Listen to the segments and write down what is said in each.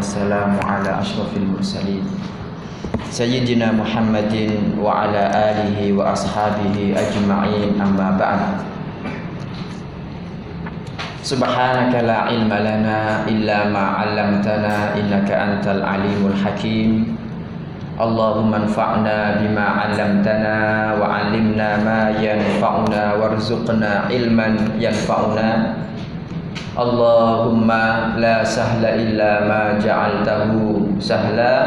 والسلام على أشرف المرسلين. سيدنا محمد وعلى آله وأصحابه أجمعين أما بعد. سبحانك لا علم لنا إلا ما علمتنا إنك أنت العليم الحكيم. اللهم انفعنا بما علمتنا وعلمنا ما ينفعنا وارزقنا علما ينفعنا. اللهم لا سهل إلا ما جعلته سهلا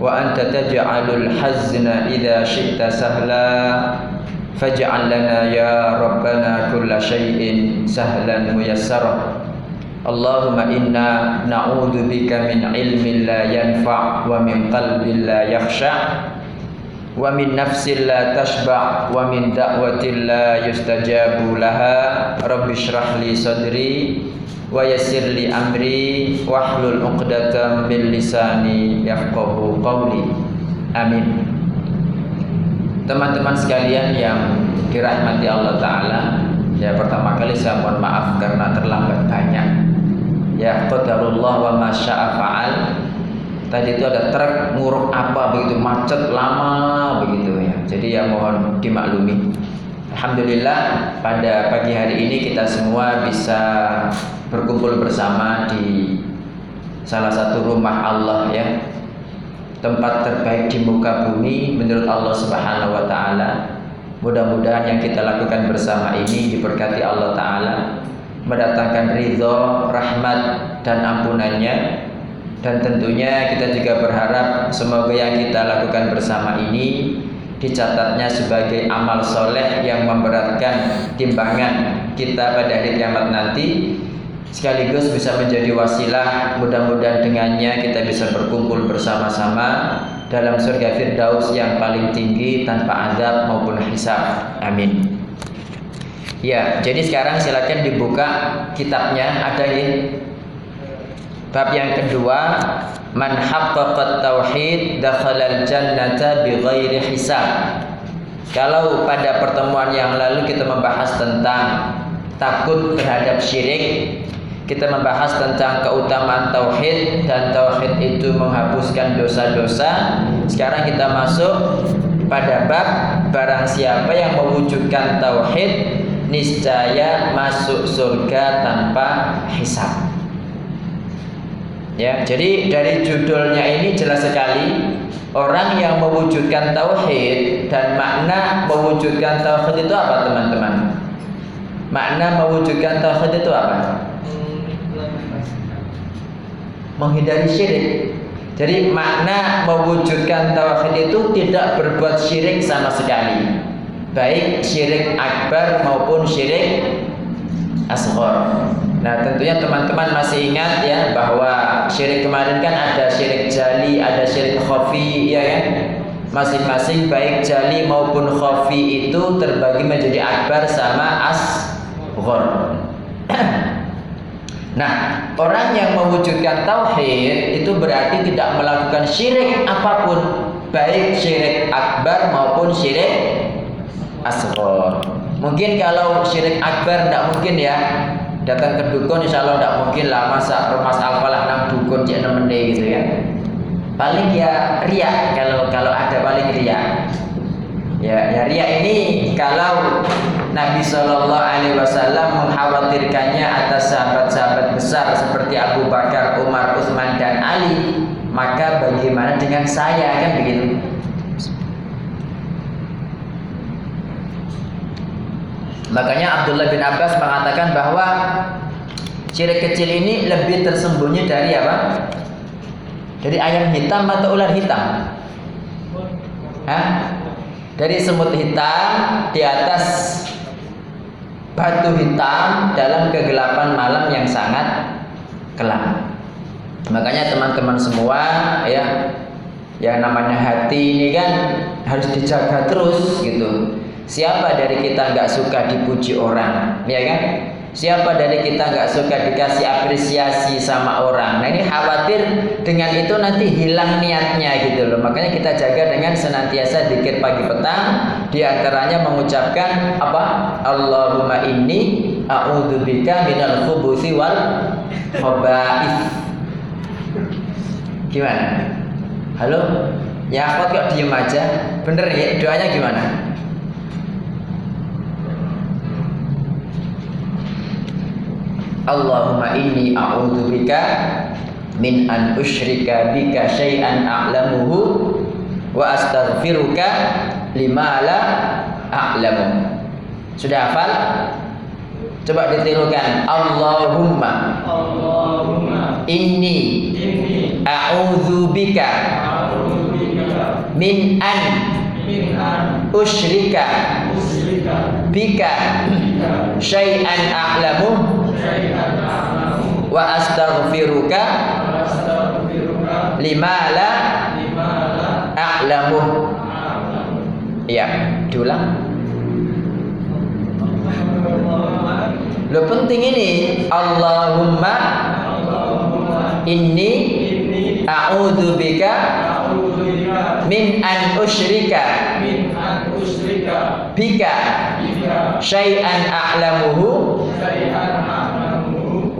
وأنت تجعل الحزن إذا شئت سهلا فاجعل لنا يا ربنا كل شيء سهلا ميسرا اللهم إنا نعوذ بك من علم لا ينفع ومن wa min nafsin la tashba' wa min da'watin la yustajabu laha. Rabbi shrah li sadri wa yassir li amri. Wa hlul 'uqdatam min lisani yafqahu qawli. Amin. Teman-teman sekalian yang dirahmati Allah taala ya pertama kali saya mohon maaf karena terlambat banyak ya qadarullah wa masya'a fa'al. Tadi itu ada truk nguruk apa begitu macet lama begitu ya. Jadi ya mohon dimaklumi. Alhamdulillah pada pagi hari ini kita semua bisa berkumpul bersama di salah satu rumah Allah ya. Tempat terbaik di muka bumi menurut Allah Subhanahu wa taala. Mudah-mudahan yang kita lakukan bersama ini diberkati Allah taala, mendatangkan ridho, rahmat dan ampunannya dan tentunya kita juga berharap semoga yang kita lakukan bersama ini dicatatnya sebagai amal soleh yang memberatkan timbangan kita pada hari kiamat nanti. Sekaligus bisa menjadi wasilah mudah-mudahan dengannya kita bisa berkumpul bersama-sama dalam surga firdaus yang paling tinggi tanpa azab maupun hisab. Amin. Ya jadi sekarang silakan dibuka kitabnya. Ada ya Bab yang kedua, man haqqaqat tauhid dakhalal jannata bighairi hisab. Kalau pada pertemuan yang lalu kita membahas tentang takut terhadap syirik, kita membahas tentang keutamaan tauhid dan tauhid itu menghapuskan dosa-dosa. Sekarang kita masuk pada bab barang siapa yang mewujudkan tauhid niscaya masuk surga tanpa hisab. Ya, jadi dari judulnya ini jelas sekali orang yang mewujudkan tauhid dan makna mewujudkan tauhid itu apa teman-teman? Makna mewujudkan tauhid itu apa? Menghindari syirik. Jadi makna mewujudkan tauhid itu tidak berbuat syirik sama sekali. Baik syirik akbar maupun syirik asghar. Nah tentunya teman-teman masih ingat ya bahwa syirik kemarin kan ada syirik jali, ada syirik khafi ya kan? Masing-masing baik jali maupun khafi itu terbagi menjadi akbar sama asghar. nah orang yang mewujudkan tauhid itu berarti tidak melakukan syirik apa pun baik syirik akbar maupun syirik asghar. Mungkin kalau syirik akbar tidak mungkin ya datang ke dukun insya Allah tidak mungkin lah masa rumah alfalah enam dukun cek enam gitu ya. Paling ya ria kalau kalau ada paling ria ya ya ria ini kalau Nabi Shallallahu Alaihi Wasallam mengkhawatirkannya atas sahabat-sahabat besar seperti Abu Bakar, Umar, Utsman dan Ali maka bagaimana dengan saya kan begitu Makanya Abdullah bin Abbas mengatakan bahwa syirik kecil ini lebih tersembunyi dari apa? Dari ayam hitam atau ular hitam? Hah? Dari semut hitam di atas batu hitam dalam kegelapan malam yang sangat kelam. Makanya teman-teman semua ya yang namanya hati ini kan harus dijaga terus gitu. Siapa dari kita nggak suka dipuji orang, ya kan? Siapa dari kita nggak suka dikasih apresiasi sama orang? Nah ini khawatir dengan itu nanti hilang niatnya gitu loh. Makanya kita jaga dengan senantiasa dikir pagi petang. Di antaranya mengucapkan apa? Allahumma inni a'udzubika minal khubuthi wal khaba'ith. Gimana? Halo? Ya kok diem aja? Bener ya? Doanya gimana? Allahumma inni a'udzubika min an usyrika bika syai'an a'lamuhu wa astaghfiruka lima la a'lamu. Sudah hafal? Coba ditirukan. Allahumma Allahumma inni inni a'udzubika min an min an usyrika usyrika bika bika syai'an a'lamu syai'an a'lamu wa astaghfiruka lima la a'lamu. Iya, diulang. Lo penting ini Allahumma Allahumma inni a'udzubika min an usyrika min an usyrika bika bika syai'an a'lamuhu syai'an a'lamu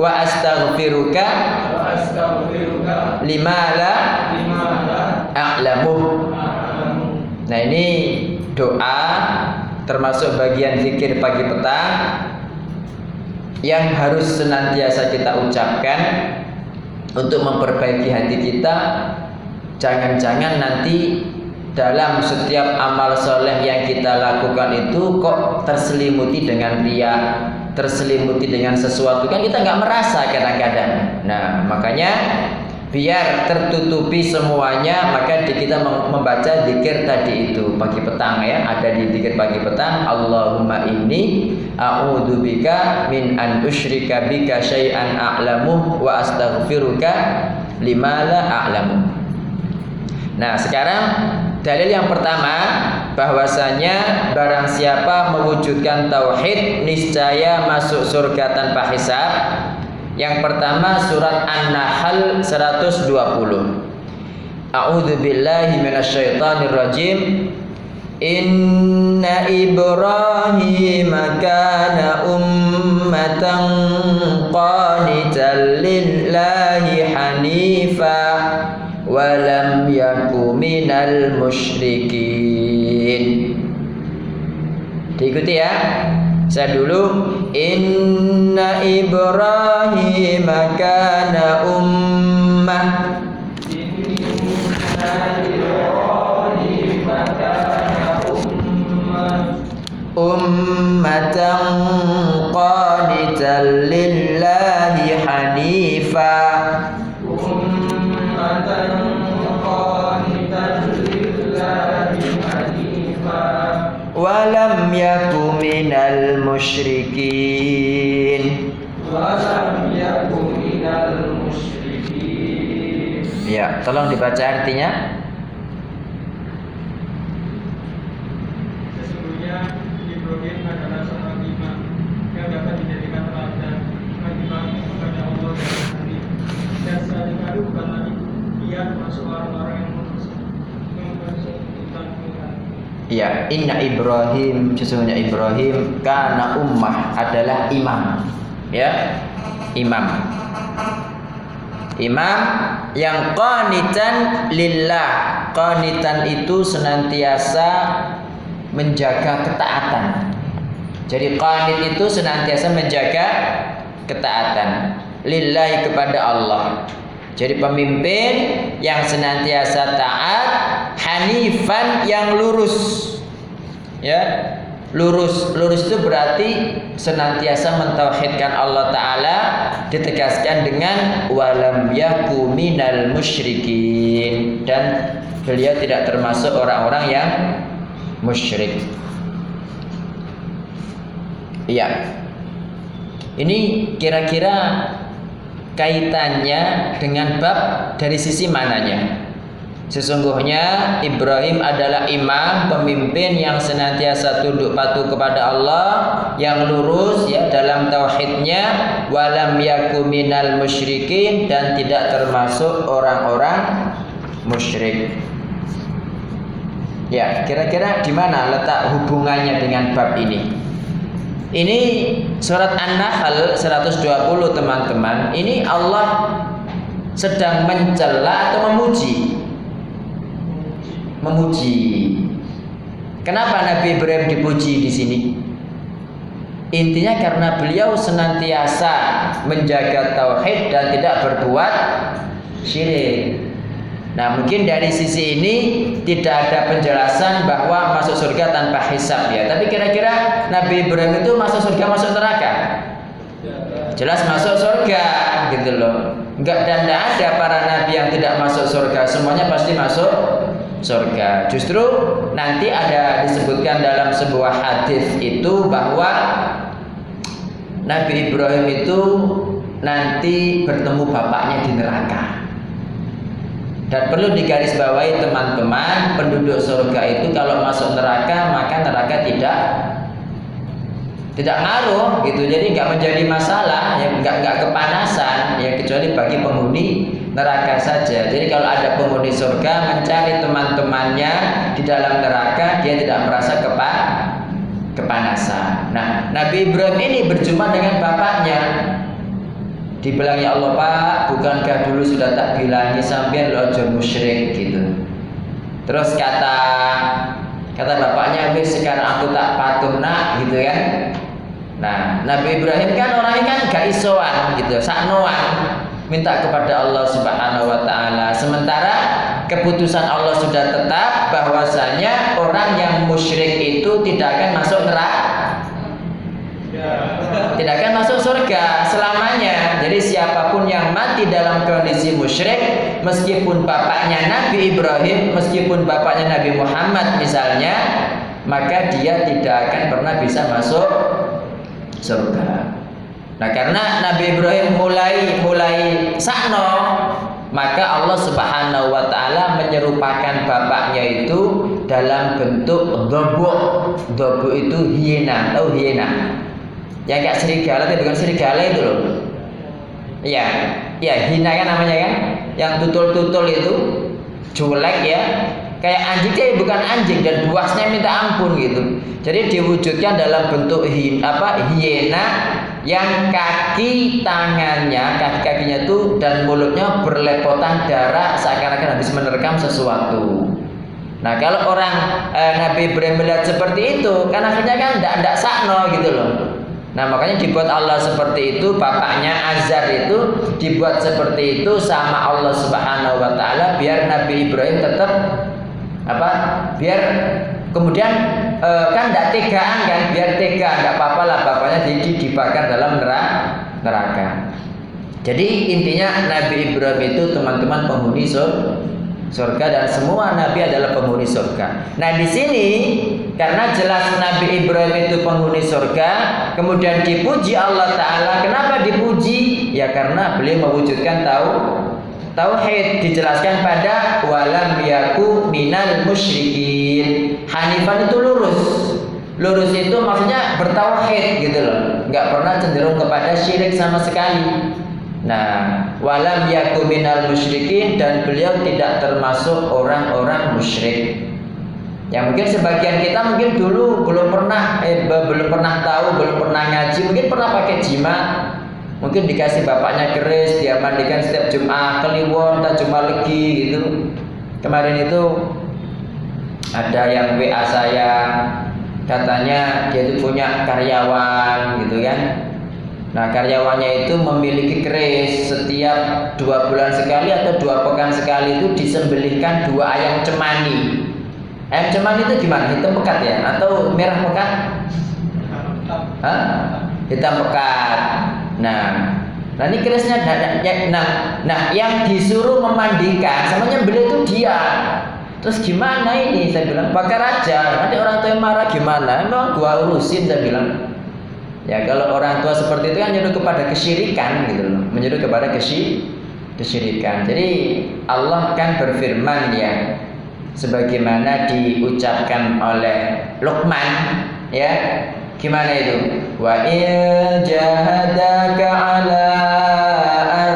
wa astaghfiruka lima la a'lamu. Nah ini doa termasuk bagian zikir pagi petang yang harus senantiasa kita ucapkan untuk memperbaiki hati kita. Jangan-jangan nanti dalam setiap amal soleh yang kita lakukan itu kok terselimuti dengan ria, terselimuti dengan sesuatu. Kan kita nggak merasa kadang-kadang. Nah makanya biar tertutupi semuanya maka kita mem- membaca zikir tadi itu pagi petang ya. Ada di zikir pagi petang Allahumma inni a'udzubika min an usyrika bika syai'an a'lamu wa astaghfiruka lima la a'lamu Nah sekarang dalil yang pertama bahwasanya barang siapa mewujudkan tauhid niscaya masuk surga tanpa hisab yang pertama surat An-Nahl 120. A'udzu billahi minasyaitonir rajim. Inna Ibrahim kana ummatan qanitan lillahi hanifa wa lam yaku minal musyrikin. Diikuti ya. Saya dulu Inna Ibrahim kana ummah ummatan qanitan lillahi hanifa wa lam yaku minal musyrikin Ya, tolong dibaca artinya. Sesungguhnya Ibrahim adalah seorang imam yang dapat dijadikan teladan bagi kami kepada Allah dan Nabi. Dan saat itu bukan lagi ia termasuk orang-orang yang mengusik mengusik tentang Tuhan. Ya, inna Ibrahim sesungguhnya Ibrahim karena ummah adalah imam. Ya, imam. Imam yang qanitan lillah. Qanitan itu senantiasa menjaga ketaatan. Jadi qanit itu senantiasa menjaga ketaatan lillahi kepada Allah. Jadi pemimpin yang senantiasa taat, hanifan yang lurus. Ya. Lurus lurus itu berarti senantiasa mentauhidkan Allah taala ditegaskan dengan walam yaku minal musyrikin dan beliau tidak termasuk orang-orang yang musyrik. Iya. Ini kira-kira kaitannya dengan bab dari sisi mananya? Sesungguhnya Ibrahim adalah imam, pemimpin yang senantiasa tunduk patuh kepada Allah, yang lurus ya dalam tauhidnya, walam yaku minal musyrikin dan tidak termasuk orang-orang musyrik. Ya, kira-kira di mana letak hubungannya dengan bab ini? Ini surat An-Nahl 120 teman-teman. Ini Allah sedang mencela atau memuji? Memuji. Kenapa Nabi Ibrahim dipuji di sini? Intinya karena beliau senantiasa menjaga tauhid dan tidak berbuat syirik. Nah, mungkin dari sisi ini tidak ada penjelasan bahwa masuk surga tanpa hisab ya. Tapi kira-kira Nabi Ibrahim itu masuk surga masuk neraka? Jelas masuk surga gitu loh. Enggak dan tidak ada para nabi yang tidak masuk surga. Semuanya pasti masuk surga. Justru nanti ada disebutkan dalam sebuah hadis itu bahwa Nabi Ibrahim itu nanti bertemu bapaknya di neraka. Dan perlu digarisbawahi teman-teman, penduduk surga itu kalau masuk neraka maka neraka tidak tidak ngaruh gitu. Jadi nggak menjadi masalah, ya nggak nggak kepanasan ya kecuali bagi penghuni neraka saja. Jadi kalau ada penghuni surga mencari teman-temannya di dalam neraka, dia tidak merasa kepa kepanasan. Nah, Nabi Ibrahim ini berjumpa dengan bapaknya. Dibilang ya Allah Pak, bukankah dulu sudah tak bilangi sampean lo aja musyrik gitu. Terus kata kata bapaknya, wis sekarang aku tak patuh nak gitu kan. Nah, Nabi Ibrahim kan orangnya kan gak isoan gitu, saknoan minta kepada Allah Subhanahu wa taala. Sementara keputusan Allah sudah tetap bahwasanya orang yang musyrik itu tidak akan masuk neraka. Tidak akan masuk surga selamanya. Siapa pun yang mati dalam kondisi musyrik, meskipun bapaknya Nabi Ibrahim, meskipun bapaknya Nabi Muhammad misalnya, maka dia tidak akan pernah bisa masuk surga. Nah, karena Nabi Ibrahim mulai mulai sakno, maka Allah Subhanahu wa taala menyerupakan bapaknya itu dalam bentuk dobo. Dobo itu hiena, tahu hiena? Yang kayak serigala tapi bukan serigala itu loh. Iya, iya hina kan namanya kan? Yang tutul-tutul itu jelek ya. Kayak anjing tapi bukan anjing dan buasnya minta ampun gitu. Jadi diwujudkan dalam bentuk hin, apa hiena yang kaki tangannya, kaki kakinya itu dan mulutnya berlepotan darah seakan-akan habis menerkam sesuatu. Nah kalau orang eh, Nabi Ibrahim melihat seperti itu, kan akhirnya kan tidak tidak sakno gitu loh. Nah makanya dibuat Allah seperti itu Bapaknya Azar itu dibuat seperti itu sama Allah Subhanahu Wa Taala biar Nabi Ibrahim tetap apa biar kemudian e, kan tidak tegaan kan biar tega nggak apa-apa lah bapaknya jadi dibakar dalam neraka jadi intinya Nabi Ibrahim itu teman-teman penghuni surga dan semua nabi adalah penghuni surga. Nah, di sini karena jelas Nabi Ibrahim itu penghuni surga, kemudian dipuji Allah taala. Kenapa dipuji? Ya karena beliau mewujudkan tahu tauhid dijelaskan pada walam yaku minal musyrikin. Hanifan itu lurus. Lurus itu maksudnya bertauhid gitu loh. nggak pernah cenderung kepada syirik sama sekali. Nah, walam yaku minal musyrikin dan beliau tidak termasuk orang-orang musyrik. Yang mungkin sebagian kita mungkin dulu belum pernah eh, belum pernah tahu, belum pernah ngaji, mungkin pernah pakai jimat. Mungkin dikasih bapaknya keris, dia mandikan setiap Jumat, kliwon, tak cuma lagi gitu. Kemarin itu ada yang WA saya katanya dia itu punya karyawan gitu kan Nah karyawannya itu memiliki keris setiap dua bulan sekali atau dua pekan sekali itu disembelihkan dua ayam cemani. Ayam cemani itu gimana? Hitam pekat ya? Atau merah pekat? Hitam pekat. Nah, nah ini kerisnya nah, nah, nah yang disuruh memandikan sama nyembelih itu dia. Terus gimana ini? Saya bilang bakar aja. Nanti orang tua yang marah gimana? Emang gua urusin saya bilang. Ya kalau orang tua seperti itu kan menyuruh kepada kesyirikan gitu loh, menyuruh kepada kesy kesyirikan. Jadi Allah kan berfirman ya sebagaimana diucapkan oleh Luqman ya. Gimana itu? Wa in jahadaka ala an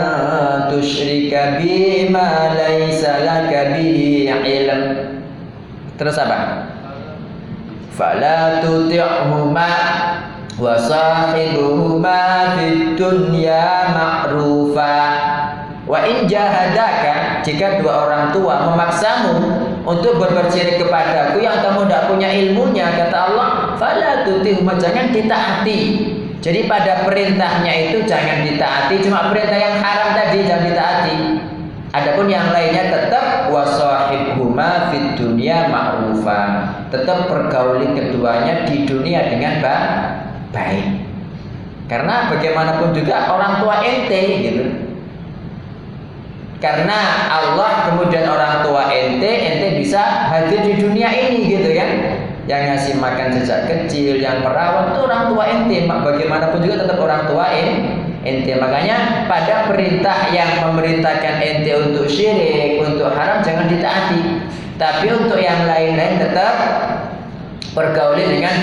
tusyrika bima laisa laka bihi ilm. Terus apa? Fala tuti'huma wa sahibuhuma fid dunya ma'rufa. Wa in jahadaka jika dua orang tua memaksamu untuk berbuat syirik kepadaku yang kamu tidak punya ilmunya kata Allah, fala tutihuma jangan ditaati. Jadi pada perintahnya itu jangan ditaati, cuma perintah yang haram tadi jangan ditaati. Adapun yang lainnya tetap wasahibhuma fid dunya ma'rufa. Tetap pergauli keduanya di dunia dengan baik. Karena bagaimanapun juga orang tua ente gitu. Karena Allah kemudian orang ente, ente bisa hadir di dunia ini gitu kan. Yang ngasih makan sejak kecil, yang merawat itu orang tua ente. Bagaimanapun juga tetap orang tua ente. Makanya pada perintah yang memerintahkan ente untuk syirik, untuk haram jangan ditaati. Tapi untuk yang lain-lain tetap pergauli dengan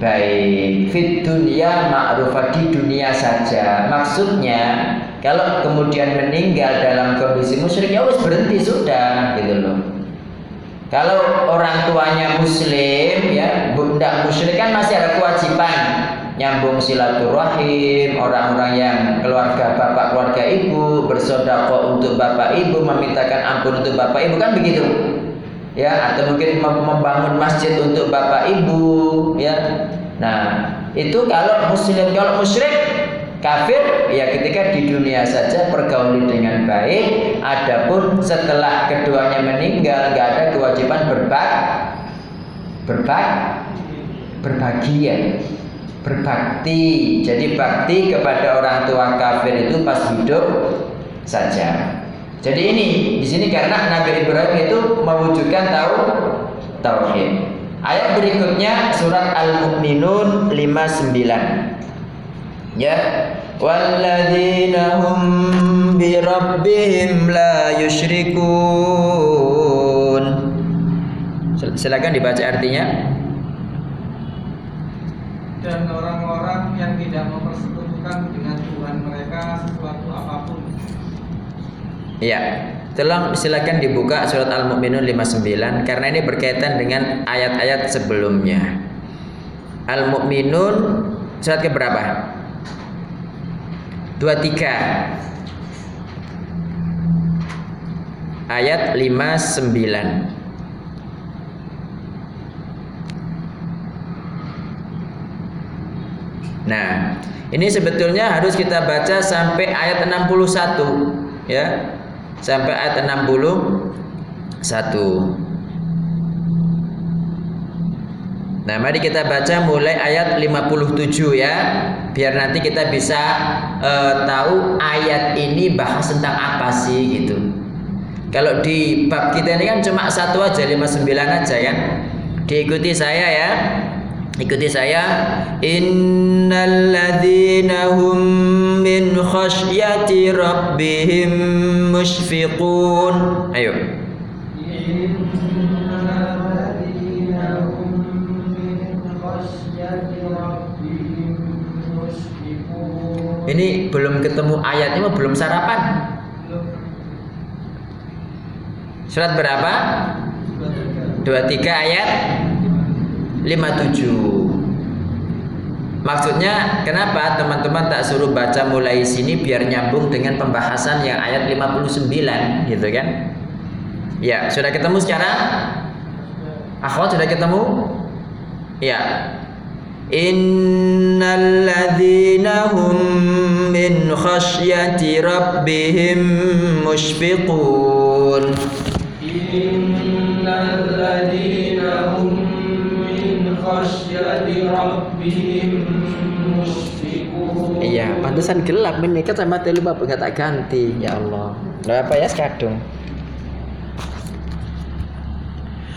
baik. Fit dunia ma'rufah di dunia saja. Maksudnya kalau kemudian meninggal dalam kondisi musyrik ya wis berhenti sudah gitu loh. Kalau orang tuanya muslim ya, bunda musyrik kan masih ada kewajiban nyambung silaturahim, orang-orang yang keluarga bapak keluarga ibu bersodako untuk bapak ibu memintakan ampun untuk bapak ibu kan begitu ya atau mungkin membangun masjid untuk bapak ibu ya nah itu kalau muslim kalau musyrik Kafir ya ketika di dunia saja pergauli dengan baik, adapun setelah keduanya meninggal nggak ada kewajiban berbak berbak berbagi ya berbakti. Jadi bakti kepada orang tua kafir itu pas hidup saja. Jadi ini di sini karena Nabi Ibrahim itu mewujudkan tahu tauhid. Ayat berikutnya surat Al-Mu'minun 59. Ya, walladzina hum bi rabbihim la yusyrikun. Silakan dibaca artinya. Dan orang-orang yang tidak mempersekutukan dengan Tuhan mereka sesuatu apa pun. Iya. Tolong silakan dibuka surat Al-Mu'minun 59 karena ini berkaitan dengan ayat-ayat sebelumnya. Al-Mu'minun surat ke berapa? 23 ayat 59 Nah, ini sebetulnya harus kita baca sampai ayat 61 ya. Sampai ayat 61. Nah, mari kita baca mulai ayat 57 ya, biar nanti kita bisa uh, tahu ayat ini bahas tentang apa sih gitu. Kalau di bab kita ini kan cuma satu aja 59 aja kan. Diikuti saya ya. Ikuti saya. Innalladzina hum min khasyati rabbihim musyfiqun. Ayo. Ini belum ketemu ayatnya belum sarapan? Surat berapa? 23 ayat 57. Maksudnya kenapa teman-teman tak suruh baca mulai sini biar nyambung dengan pembahasan yang ayat 59 gitu kan? Ya, sudah ketemu sekarang? Akhwat sudah ketemu? Ya, Innalladzina hum min khasyati rabbihim mushfiqun Innalladzina hum min khasyati rabbihim mushfiqun Iya, pantesan gelap ini kan sama telu bapak tak ganti ya Allah. Gak apa ya sekadung.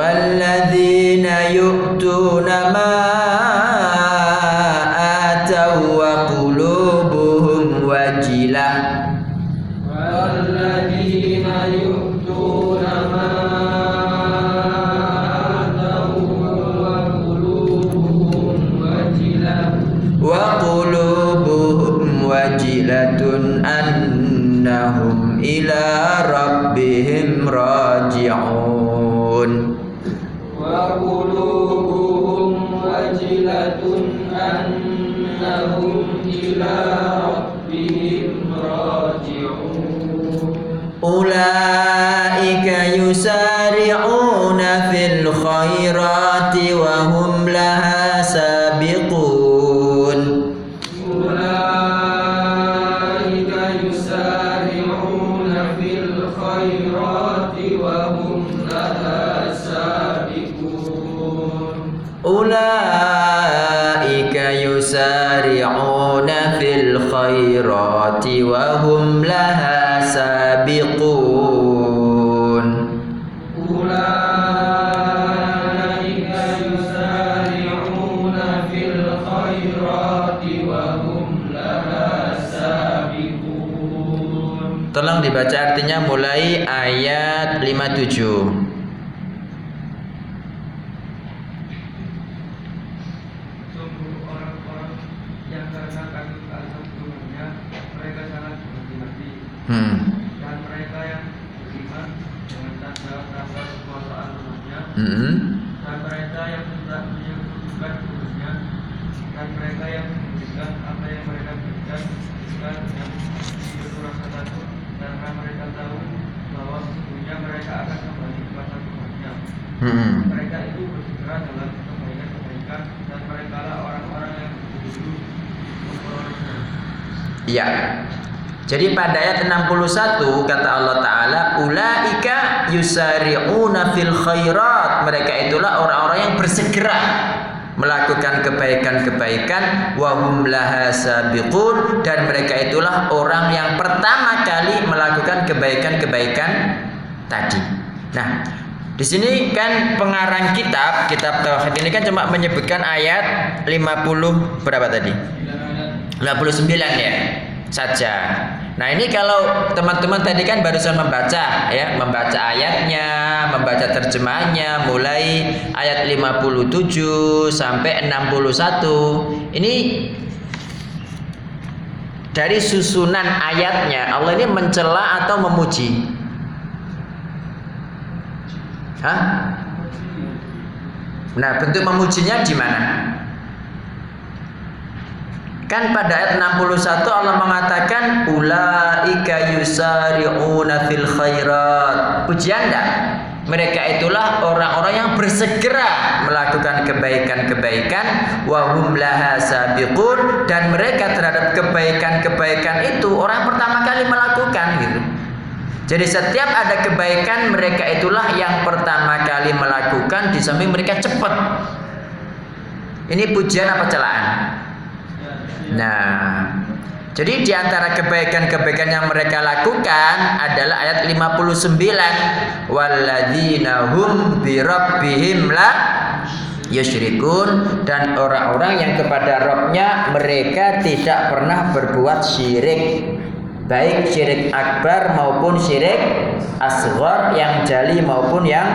والذين يؤمنون إلى ربهم راجعون أولئك يسارعون dibaca artinya mulai ayat 57 Sungguh orang-orang yang karena kami azab Tuhannya mereka sangat berhati-hati hmm. dan mereka yang beriman dengan tanda rasa kekuasaan Tuhannya Hmm. dan mereka yang tidak menyebutkan Tuhannya dan mereka yang memberikan apa yang mereka berikan bukan yang itu rasa takut karena mereka tahu bahwa sesungguhnya mereka akan kembali kepada Tuhannya Hmm. mereka itu bersegera dalam kebaikan-kebaikan dan mereka lah orang-orang yang dulu memperolehnya Ya. Jadi pada ayat 61 kata Allah taala ulaika yusari'una fil khairat. Mereka itulah orang-orang yang bersegera melakukan kebaikan-kebaikan wa hum laha dan mereka itulah orang yang pertama kali melakukan kebaikan-kebaikan tadi. Nah, di sini kan pengarang kitab kitab tauhid ini kan cuma menyebutkan ayat 50 berapa tadi? 59 ya saja. Nah ini kalau teman-teman tadi kan barusan membaca ya, membaca ayatnya, membaca terjemahnya mulai ayat 57 sampai 61. Ini dari susunan ayatnya Allah ini mencela atau memuji? Hah? Nah, bentuk memujinya di mana? Kan pada ayat 61 Allah mengatakan ulaika yusari'una fil khairat. Pujian enggak? Mereka itulah orang-orang yang bersegera melakukan kebaikan-kebaikan wa hum laha sabiqun dan mereka terhadap kebaikan-kebaikan itu orang pertama kali melakukan gitu. Jadi setiap ada kebaikan mereka itulah yang pertama kali melakukan di samping mereka cepat. Ini pujian apa celaan? Nah, jadi di antara kebaikan-kebaikan yang mereka lakukan adalah ayat 59 walladzina hum bi la yusyrikun. Dan orang-orang yang kepada Robnya mereka tidak pernah berbuat syirik. Baik syirik akbar maupun syirik asghar yang jali maupun yang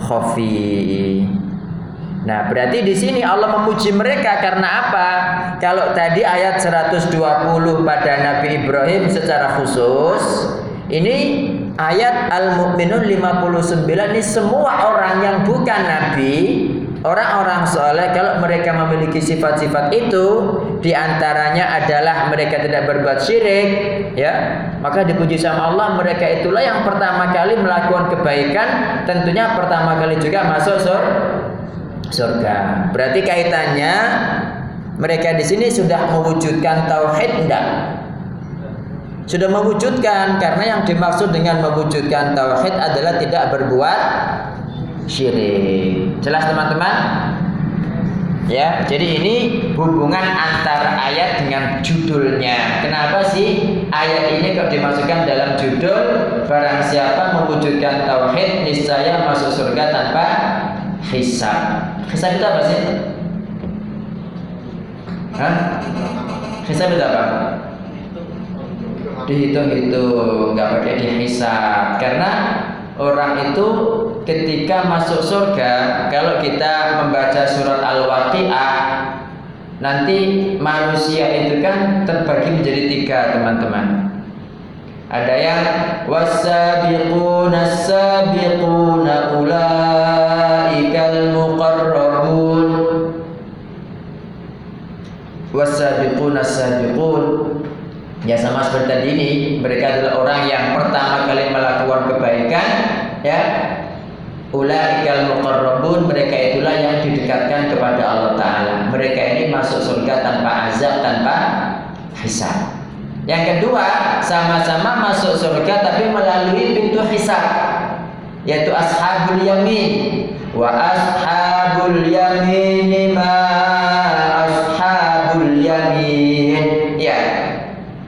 khafi. Nah, berarti di sini Allah memuji mereka karena apa? Kalau tadi ayat 120 pada Nabi Ibrahim secara khusus, ini ayat Al-Mu'minun 59 ini semua orang yang bukan nabi, orang-orang soleh kalau mereka memiliki sifat-sifat itu, di antaranya adalah mereka tidak berbuat syirik, ya, maka dipuji sama Allah mereka itulah yang pertama kali melakukan kebaikan, tentunya pertama kali juga masuk surga surga. Berarti kaitannya mereka di sini sudah mewujudkan tauhid enggak? Sudah mewujudkan karena yang dimaksud dengan mewujudkan tauhid adalah tidak berbuat syirik. Jelas teman-teman? Ya, jadi ini hubungan antara ayat dengan judulnya. Kenapa sih ayat ini kalau dimasukkan dalam judul barang siapa mewujudkan tauhid niscaya masuk surga tanpa hisab. Hisab itu apa sih? Hah? Hisab itu apa? dihitung-hitung, nggak pakai dihisap. Karena orang itu ketika masuk surga, kalau kita membaca surat Al-Waqi'ah, nanti manusia itu kan terbagi menjadi tiga teman-teman. Ada yang wasabiquna sabiquna ulaikal muqarrabun wasabiquna sabiqun ya sama seperti tadi ini mereka adalah orang yang pertama kali melakukan kebaikan ya. Ulaikal muqarrabun mereka itulah yang didekatkan kepada Allah taala. Mereka ini masuk surga tanpa azab tanpa hisab. Yang kedua sama-sama masuk surga tapi melalui pintu hisab yaitu ashabul yamin wa ashabul yamin ma ashabul yamin. Ya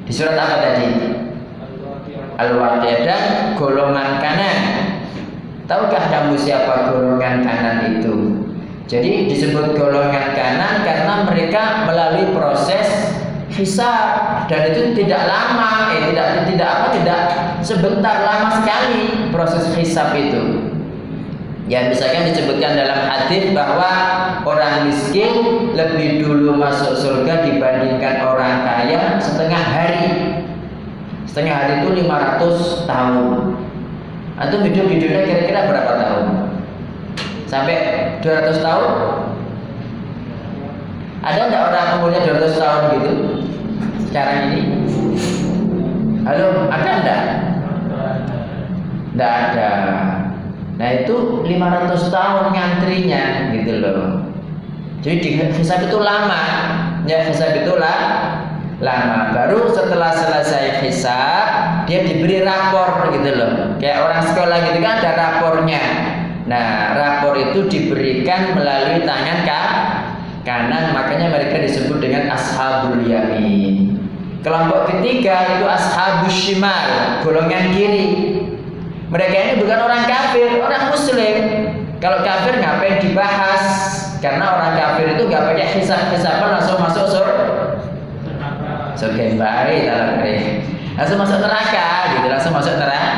di surat apa tadi? Al-Waqiah dan golongan kanan. Tahukah kamu siapa golongan kanan itu? Jadi disebut golongan kanan karena mereka melalui proses hisab. Dan itu tidak lama, eh tidak tidak apa tidak sebentar lama sekali proses hisab itu. Ya misalkan disebutkan dalam hadis bahwa orang miskin lebih dulu masuk surga dibandingkan orang kaya setengah hari. Setengah hari itu 500 tahun. Antum hidup di dunia kira-kira berapa tahun? Sampai 200 tahun? Ada enggak orang umurnya 200 tahun gitu? Sekarang ini? Halo, ada enggak? Enggak ada. Nah itu 500 tahun ngantrinya gitu loh. Jadi di hisab itu lama, ya hisab itu lah lama. Baru setelah selesai hisab dia diberi rapor gitu loh. Kayak orang sekolah gitu kan ada rapornya. Nah rapor itu diberikan melalui tangan kak kanan, makanya mereka disebut dengan ashabul yamin. Kelompok ketiga itu ashabus shimal, golongan kiri. Mereka ini bukan orang kafir, orang muslim. Kalau kafir ngapain dibahas? Karena orang kafir itu nggak pakai hisab-hisaban langsung masuk sur surga yang baik dalam langsung masuk neraka gitu langsung masuk neraka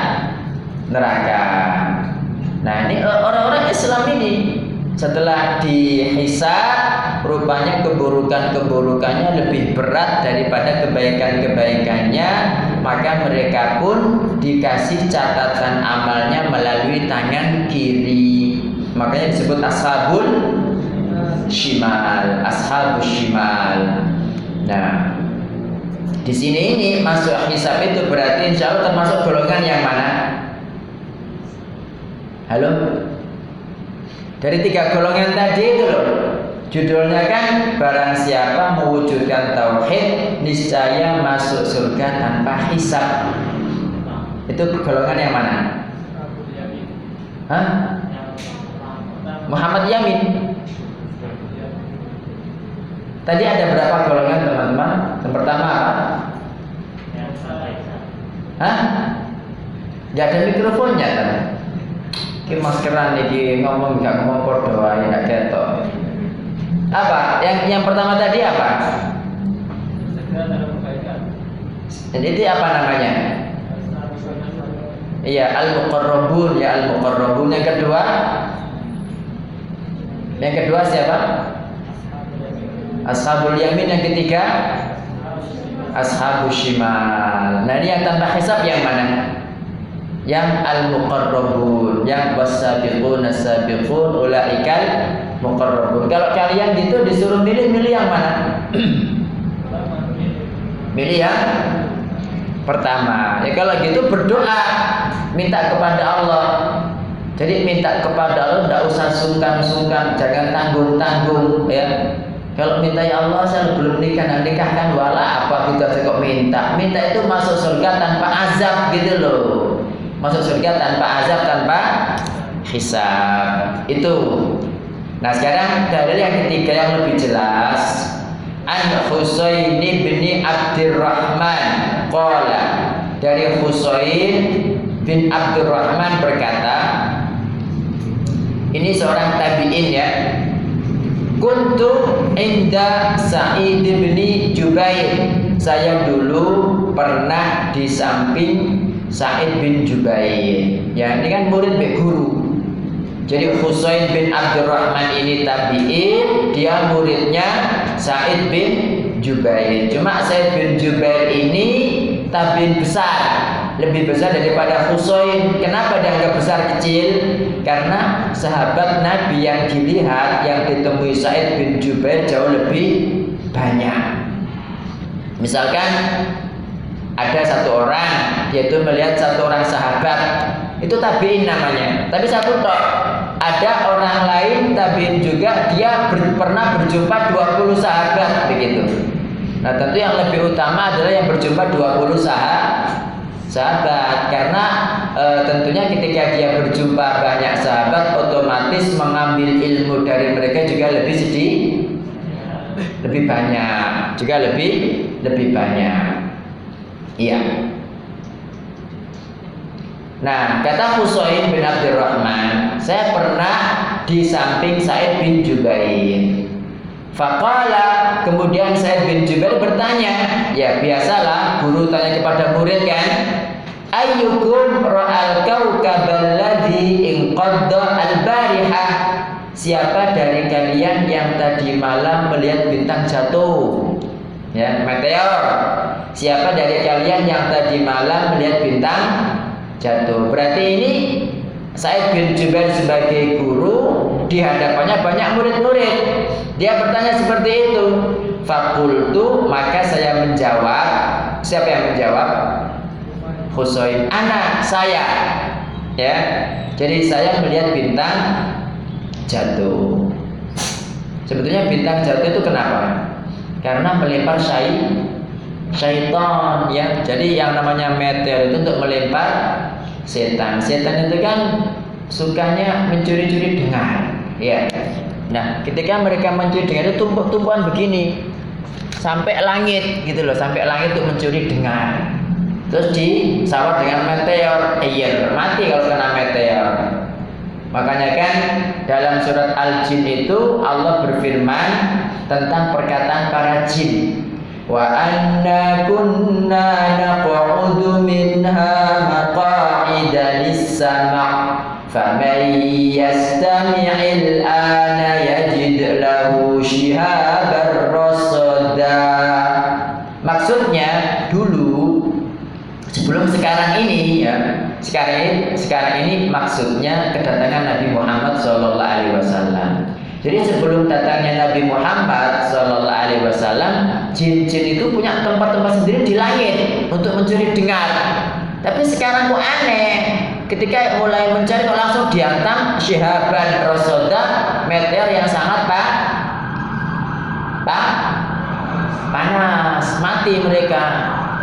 neraka nah ini orang-orang Islam ini setelah dihisab rupanya keburukan-keburukannya lebih berat daripada kebaikan-kebaikannya maka mereka pun dikasih catatan amalnya melalui tangan kiri. Makanya disebut ashabul shimal ashabul shimal. Nah di sini ini masuk hisab itu berarti insya Allah termasuk golongan yang mana? Halo dari tiga golongan tadi itu loh Judulnya kan barang siapa mewujudkan tauhid niscaya masuk surga tanpa hisab. Itu golongan yang mana? Hah? Muhammad Yamin. Tadi ada berapa golongan teman-teman? Yang pertama apa? Hah? Gak ada mikrofonnya kan? Ki maskeran nih ngomong gak ngomong podo ae gak ketok. Apa? Yang yang pertama tadi apa? Jadi apa namanya? Iya, al-muqarrabun ya al-muqarrabun. Yang kedua? Yang kedua siapa? Ashabul yamin yang ketiga? Ashabul shimal. Nah, ini yang tanpa hisab yang mana? Yang al-muqarrabun, yang wasabiqun as-sabiqun ulaikal muqarrabun. Kalau kalian gitu disuruh milih, milih yang mana? milih yang pertama. Ya kalau gitu berdoa, minta kepada Allah. Jadi minta kepada Allah tidak usah sungkan-sungkan, jangan tanggung-tanggung ya. Kalau minta ya Allah saya belum nikah, nah nikahkan wala apa kita gitu, kok minta. Minta itu masuk surga tanpa azab gitu loh. Masuk surga tanpa azab, tanpa hisab. Itu. Nah sekarang dalil yang ketiga yang lebih jelas. An Husain bin Abdurrahman qala dari Husain bin Abdurrahman berkata ini seorang tabi'in ya Kuntu inda Sa'id bin Jubair. Saya dulu pernah di samping Said bin Jubair. Ya, ini kan murid be guru. Jadi Husain bin Abdurrahman ini tabi'in, dia muridnya Said bin Jubair. Cuma Said bin Jubair ini tabi'in besar, lebih besar daripada Husain. Kenapa dianggap besar kecil? Karena sahabat Nabi yang dilihat yang ditemui Said bin Jubair jauh lebih banyak. Misalkan ada satu orang yaitu melihat satu orang sahabat itu tabiin namanya. Tapi satu tok ada orang lain tabiin juga dia ber, pernah berjumpa 20 sahabat begitu. Nah, tentu yang lebih utama adalah yang berjumpa 20 sahabat sahabat karena e, tentunya ketika dia berjumpa banyak sahabat otomatis mengambil ilmu dari mereka juga lebih sedih lebih banyak juga lebih lebih banyak iya. Nah kata Husain bin Abdurrahman saya pernah di samping Said bin Jubair. Fakala kemudian Said bin Jubair bertanya ya biasalah guru tanya kepada murid kan ayyukum ra'al kawkabal ladzi inqadda al-barihah Siapa dari kalian yang tadi malam melihat bintang jatuh? Ya, meteor. Siapa dari kalian yang tadi malam melihat bintang jatuh? Berarti ini Said bin Jubair sebagai guru di hadapannya banyak murid-murid. Dia bertanya seperti itu. Fakultu maka saya menjawab. Siapa yang menjawab? Husain. Anak saya. Ya. Jadi saya melihat bintang jatuh. Sebetulnya bintang jatuh itu kenapa? Karena melempar syai syaitan ya. Jadi yang namanya meteor itu untuk melempar setan. Setan itu kan sukanya mencuri-curi dengar, ya. Nah, ketika mereka mencuri dengar itu tumpuk-tumpukan begini sampai langit gitu loh, sampai langit untuk mencuri dengar. Terus disawat dengan meteor, iya mati kalau kena meteor. Makanya kan dalam surat Al-Jin itu Allah berfirman tentang perkataan para jin. Wa anna kunna naq'udu minha maq'ida lis-sama' faman yastami'il ana yajid lahu shihaban rasada. Maksudnya dulu sebelum sekarang ini ya sekarang ini sekarang ini maksudnya kedatangan Nabi Muhammad Shallallahu Alaihi Wasallam. Jadi sebelum datangnya Nabi Muhammad Shallallahu Alaihi Wasallam, jin-jin itu punya tempat-tempat sendiri di langit untuk mencuri dengar. Tapi sekarang kok aneh, ketika mulai mencari kok langsung dihantam syihaban rosoda meteor yang sangat pak, pak, panas, mati mereka.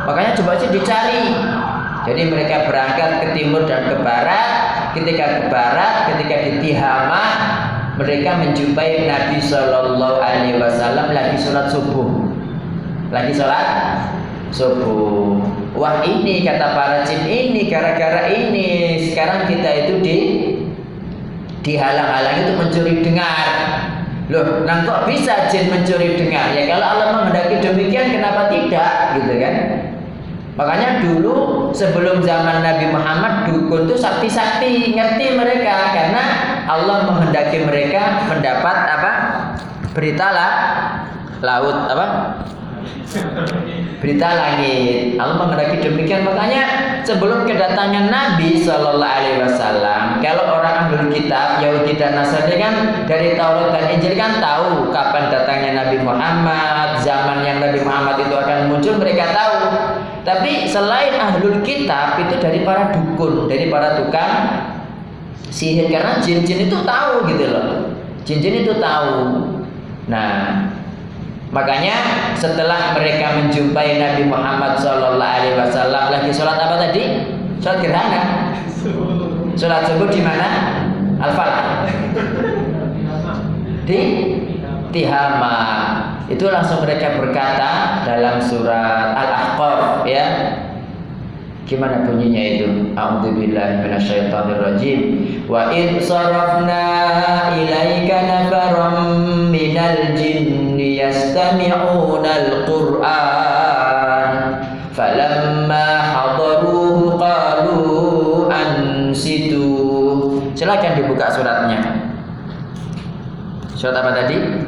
Makanya coba sih dicari jadi mereka berangkat ke timur dan ke barat. Ketika ke barat, ketika di Tihama, mereka menjumpai Nabi Shallallahu Alaihi Wasallam lagi sholat subuh. Lagi sholat subuh. Wah ini kata para jin ini gara-gara ini sekarang kita itu di dihalang-halangi untuk mencuri dengar. Loh, nah kok bisa jin mencuri dengar? Ya kalau Allah menghendaki demikian kenapa tidak gitu kan? Makanya dulu sebelum zaman Nabi Muhammad dukun itu sakti-sakti ngerti mereka. Karena Allah menghendaki mereka mendapat apa? Berita lah laut apa? Berita langit. Allah menghendaki demikian. Makanya sebelum kedatangan Nabi Shallallahu Alaihi Wasallam kalau orang ahli kitab Yahudi dan Nasrani kan dari Taurat dan Injil kan tahu kapan datangnya Nabi Muhammad zaman yang Nabi Muhammad itu akan muncul mereka tahu tapi selain ahlul kitab itu dari para dukun, dari para tukang sihir karena jin-jin itu tahu gitu loh. Jin-jin itu tahu. Nah, makanya setelah mereka menjumpai Nabi Muhammad Shallallahu Alaihi Wasallam lagi sholat apa tadi? Sholat gerhana. Sholat subuh di mana? Al-Falah. Di Tihama itu langsung mereka berkata dalam surat Al-Ahqaf ya. Gimana bunyinya itu? A'udzubillahi minasyaitonirrajim. Wa id sarafna ilaika nafaram minal jinni yastami'una al-Qur'an. Falamma hadaruhu qalu ansitu. Silakan dibuka suratnya. Surat apa tadi?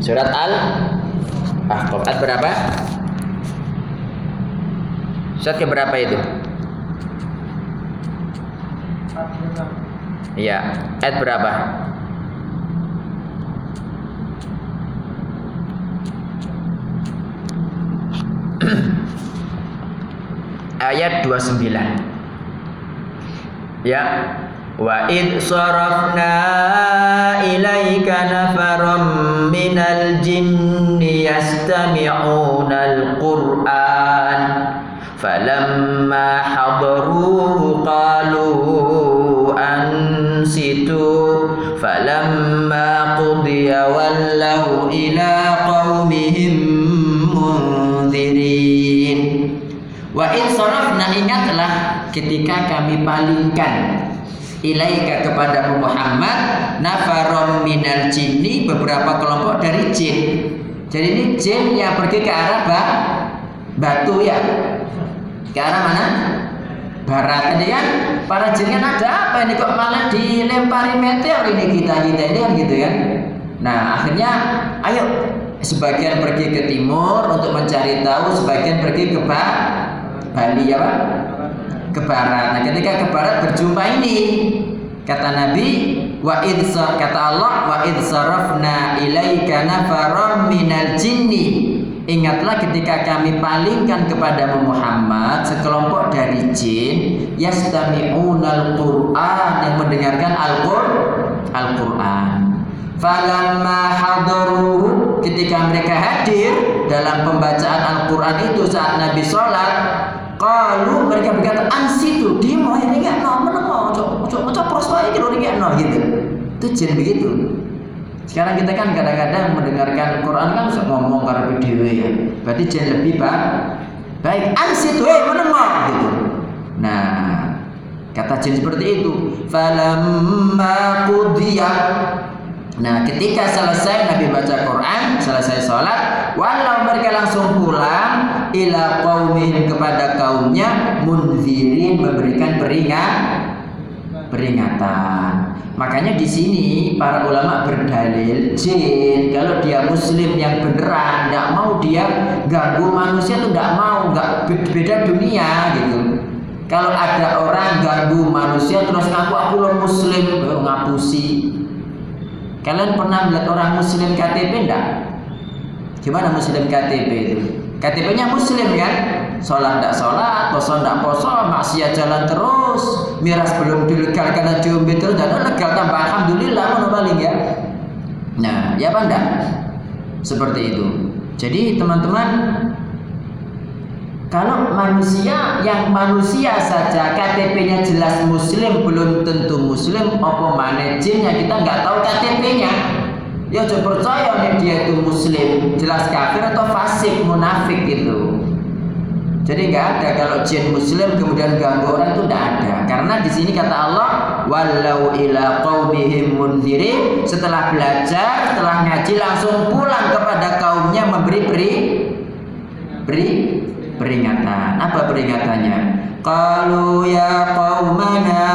Surat Al Ahqaf ayat berapa? Surat ke berapa itu? Iya, ayat berapa? ayat 29 ya wa id sarafna ilaika nafaram minal jinni yastami'una al-qur'an. Falamma hadaruhu qalu ansitu. Falamma qudiya wallahu ila qaumihim munzirin. Wa in sarafna ingatlah ketika kami palingkan ilaika kepada Muhammad nafarom minal jinni beberapa kelompok dari jin. Jadi ini jin yang pergi ke arah ba, batu ya. Ke arah mana? Barat tadi kan para jin kan ada apa ini kok malah dilempari meteor ini kita kita ini kan gitu kan. Nah akhirnya ayo sebagian pergi ke timur untuk mencari tahu, sebagian pergi ke barat Bali ya Pak ke barat. Nah, ketika ke barat berjumpa ini kata Nabi wa id kata Allah wa id sarafna ilaika nafaram minal jinni Ingatlah ketika kami palingkan kepada Muhammad sekelompok dari jin yastami'unal Qur'an yang mendengarkan Al-Qur'an. Falamma hadaruhu ketika mereka hadir dalam pembacaan Al-Qur'an itu saat Nabi sholat kalau mereka berkata ansitu mau ini enggak no mau cok cok cok proswa ini lo enggak no gitu. Itu jin begitu. Sekarang kita kan kadang-kadang mendengarkan Quran kan bisa ngomong karena video ya. Berarti jin lebih pak baik. Ansitu eh mana mau gitu. Nah kata jin seperti itu. Falamma Nah, ketika selesai Nabi baca Quran, selesai sholat, walau mereka langsung pulang ila qaumihim kepada kaumnya munzirin memberikan peringat peringatan. Makanya di sini para ulama berdalil jin kalau dia muslim yang beneran tidak mau dia ganggu manusia tuh tidak mau nggak beda dunia gitu. Kalau ada orang ganggu manusia terus ngaku aku lo muslim, oh, ngapusi Kalian pernah melihat orang muslim KTP enggak? Gimana muslim KTP itu? KTP-nya muslim kan? Sholat enggak sholat, poso enggak poso, maksiat jalan terus, miras belum dilegalkan diombe terus, dan legal tambah alhamdulillah mana paling ya. Nah, ya apa enggak? Seperti itu. Jadi teman-teman kalau manusia yang manusia saja KTP-nya jelas muslim belum tentu muslim apa mana jinnya kita nggak tahu KTP-nya. Ya coba percaya nih dia itu muslim, jelas kafir atau fasik, munafik itu. Jadi nggak ada kalau jin muslim kemudian ganggu orang itu tidak ada. Karena di sini kata Allah, walau ila qaumihim setelah belajar, setelah ngaji langsung pulang kepada kaumnya memberi beri beri peringatan. Apa peringatannya? Qalu ya qaumana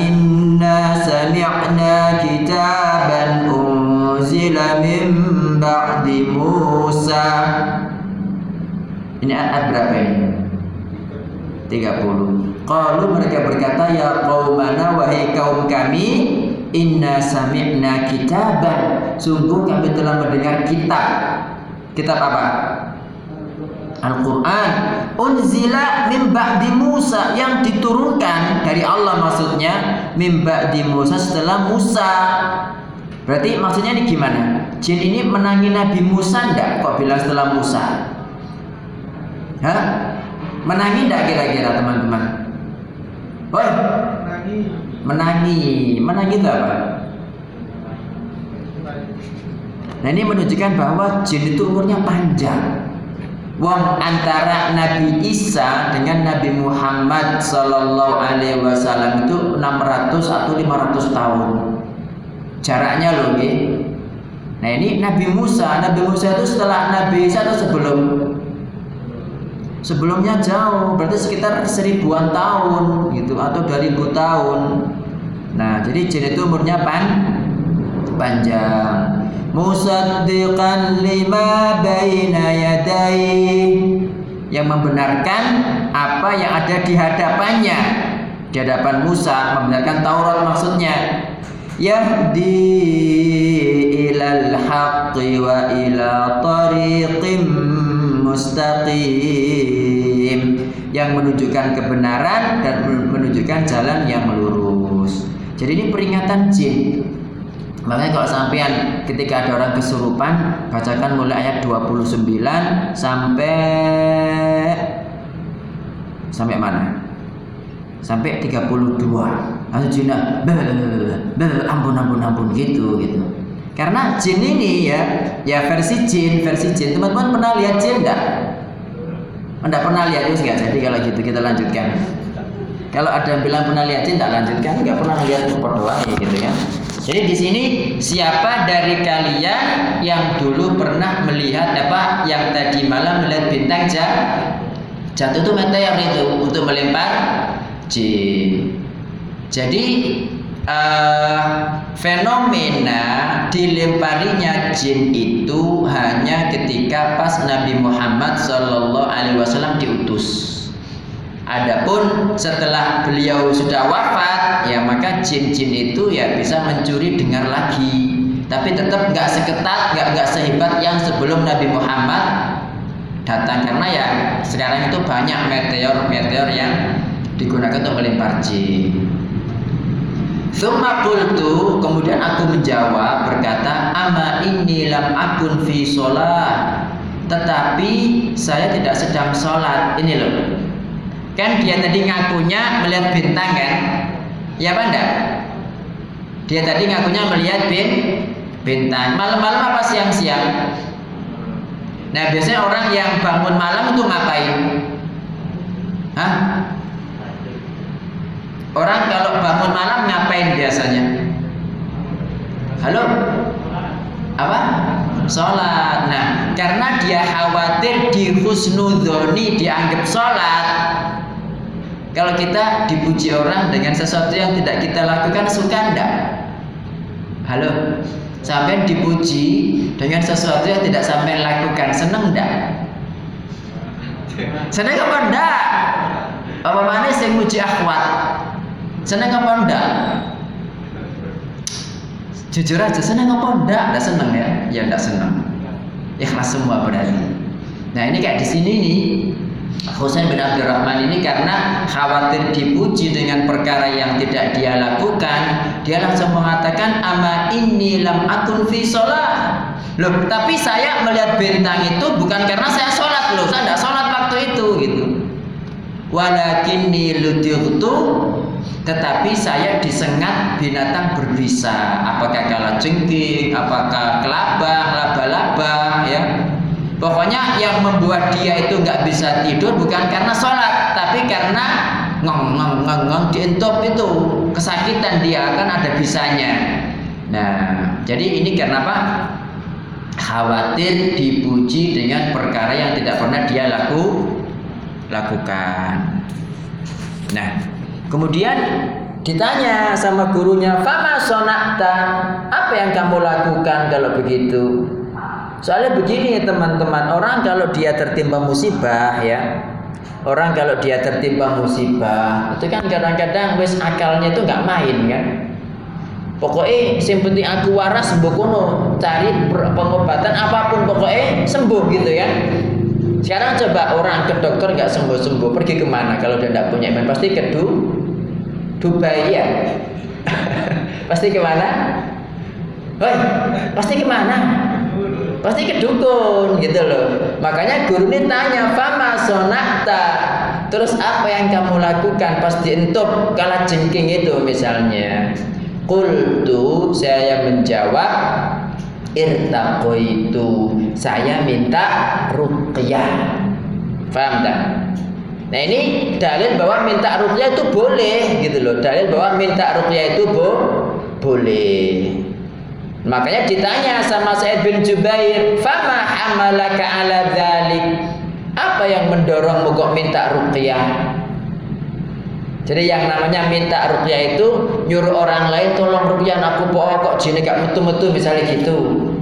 inna sami'na kitaban unzila min ba'di Musa. Ini ayat berapa ini? 30. Qalu mereka berkata ya qaumana wahai kaum kami inna sami'na kitaban. Sungguh kami telah mendengar kitab. Kitab apa? Al-Quran Unzila min ba'di Musa Yang diturunkan dari Allah maksudnya Min ba'di Musa setelah Musa Berarti maksudnya ini gimana? Jin ini menangi Nabi Musa ndak? Kok bilang setelah Musa? Hah? Menangi ndak kira-kira teman-teman? Woi Menangi Menangi itu apa? Nah ini menunjukkan bahwa jin itu umurnya panjang Wong antara Nabi Isa dengan Nabi Muhammad Sallallahu Alaihi Wasallam itu 600 atau 500 tahun. Jaraknya loh, gitu. Nah ini Nabi Musa, Nabi Musa itu setelah Nabi Isa atau sebelum? sebelumnya jauh berarti sekitar seribuan tahun gitu atau dua ribu tahun nah jadi jin itu umurnya pan panjang musaddiqan lima baina yadai yang membenarkan apa yang ada di hadapannya di hadapan Musa membenarkan Taurat maksudnya yahdi ilal haqqi wa ila tariqim mustaqim yang menunjukkan kebenaran dan menunjukkan jalan yang lurus. Jadi ini peringatan jin. Makanya kalau sampean ketika ada orang kesurupan bacakan mulai ayat 29 sampai sampai mana? Sampai 32. Lalu jinnya ampun ampun ampun gitu gitu. Karena jin ini ya, ya versi jin, versi jin. Teman-teman pernah lihat jin enggak? Anda pernah lihat itu enggak? Jadi kalau gitu kita lanjutkan. Kalau ada yang bilang pernah lihat jin, tak lanjutkan. Enggak pernah lihat berdoa ya gitu kan. Jadi di sini siapa dari kalian yang dulu pernah melihat apa yang tadi malam melihat bintang jatuh itu meteor itu untuk melempar jin. Jadi uh, fenomena dilemparinya jin itu hanya ketika pas Nabi Muhammad Shallallahu Alaihi Wasallam diutus. Adapun setelah beliau sudah wafat, ya maka jin-jin itu ya bisa mencuri dengar lagi. Tapi tetap nggak seketat, nggak nggak sehebat yang sebelum Nabi Muhammad datang karena ya sekarang itu banyak meteor-meteor yang digunakan untuk melempar jin. Thumma qultu, kemudian aku menjawab berkata, "Ama inni lam akun fi sholat." Tetapi saya tidak sedang sholat. Ini loh. Kan dia tadi ngakunya melihat bintang kan? Ya apa enggak? Dia tadi ngakunya melihat bin bintang. Malam-malam apa siang-siang? Nah, biasanya orang yang bangun malam itu ngapain? Hah? Orang kalau bangun malam ngapain biasanya? Halo? Apa? Sholat. Nah, karena dia khawatir di husnudhoni dianggap sholat. Kalau kita dipuji orang dengan sesuatu yang tidak kita lakukan, suka enggak? Halo? Sampai dipuji dengan sesuatu yang tidak sampai lakukan, seneng enggak? Seneng apa enggak? Apa mana sing muji akhwat? Seneng apa enggak? Jujur aja seneng apa enggak? Enggak seneng ya? Ya enggak seneng. Ikhlas semua berarti. Nah ini kayak di sini nih Husain bin Abdurrahman ini karena khawatir dipuji dengan perkara yang tidak dia lakukan, dia langsung mengatakan ama ini lam akun fi sholat. Loh, tapi saya melihat bintang itu bukan karena saya sholat loh, saya tidak sholat waktu itu gitu. Walakinni ludirtu tetapi saya disengat binatang berbisa apakah kalajengking apakah kelabang laba-laba ya pokoknya yang membuat dia itu nggak bisa tidur bukan karena sholat tapi karena ngong ngong ngong ngong dientop itu kesakitan dia kan ada bisanya nah jadi ini karena apa khawatir dipuji dengan perkara yang tidak pernah dia laku lakukan nah Kemudian ditanya sama gurunya, "Fama sonakta?" Apa yang kamu lakukan kalau begitu? Soalnya begini teman-teman, orang kalau dia tertimpa musibah ya, orang kalau dia tertimpa musibah itu kan kadang-kadang wis akalnya itu nggak main kan. Pokoknya yang penting aku waras sembuh kono, cari pengobatan apa pun pokoknya sembuh gitu ya. Sekarang coba orang ke dokter nggak sembuh-sembuh, pergi ke mana? Kalau dia tidak punya iman, pasti ke du Dubai ya. pasti ke mana? Hoi, pasti ke mana? Pasti ke dukun gitu loh. Makanya guru ini tanya, "Fama sonakta?" Terus apa yang kamu lakukan pas dientup kala jengking itu misalnya? Kultu saya menjawab irtaqaitu saya minta ruqyah. Paham tak? Nah ini dalil bahwa minta ruqyah itu boleh gitu loh. Dalil bahwa minta ruqyah itu bo boleh. Makanya ditanya sama Said bin Jubair, "Fama hamalaka ala dzalik?" Apa yang mendorong kok minta ruqyah? Jadi yang namanya minta ruqyah itu nyuruh orang lain tolong ruqyah aku kok jin gak metu-metu misalnya gitu.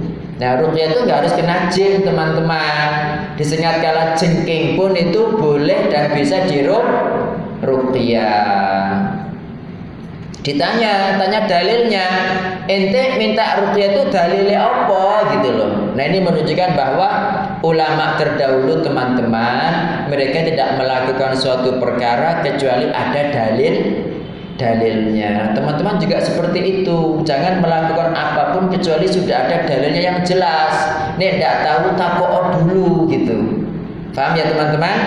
Nah ruqyah itu nggak harus kena jin teman-teman. Disengat kala jengking pun itu boleh dan bisa diruq ruqyah. Ditanya, tanya dalilnya. Ente minta ruqyah itu dalilnya apa gitu loh. Nah ini menunjukkan bahwa ulama terdahulu teman-teman mereka tidak melakukan suatu perkara kecuali ada dalil dalilnya. Teman-teman juga seperti itu. Jangan melakukan apa pun kecuali sudah ada dalilnya yang jelas. Nih tidak tahu takut dulu gitu. Paham ya teman-teman?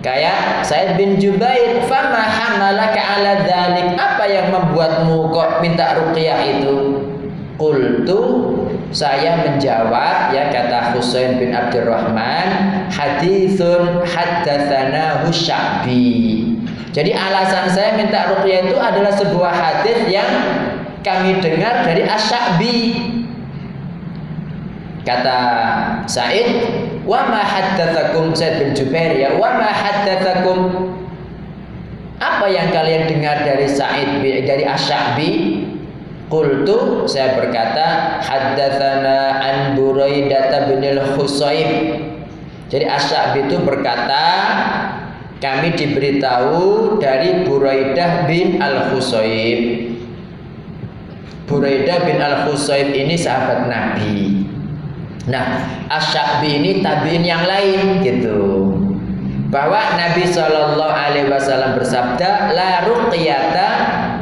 Kayak Said bin Jubair, "Fama hamalaka ala dzalik?" Apa yang membuatmu kok minta ruqyah itu? Qultu saya menjawab ya kata Husain bin Abdurrahman hadithun haddatsana Sya'bi jadi alasan saya minta ruqyah itu adalah sebuah hadis yang kami dengar dari Asy-Sya'bi. Kata Said, "Wa ma haddatsakum Said bin Jubair ya, wa ma haddatsakum apa yang kalian dengar dari Said dari Asy-Sya'bi? Qultu saya berkata haddatsana an Buraidah bin al-Husayb. Jadi Asy-Sya'bi itu berkata kami diberitahu dari Buraidah bin Al-Husayb. Buraidah bin Al-Husayb ini sahabat Nabi. Nah, Asyabi ini tabiin yang lain gitu. Bahwa Nabi Shallallahu Alaihi Wasallam bersabda, la ruqyata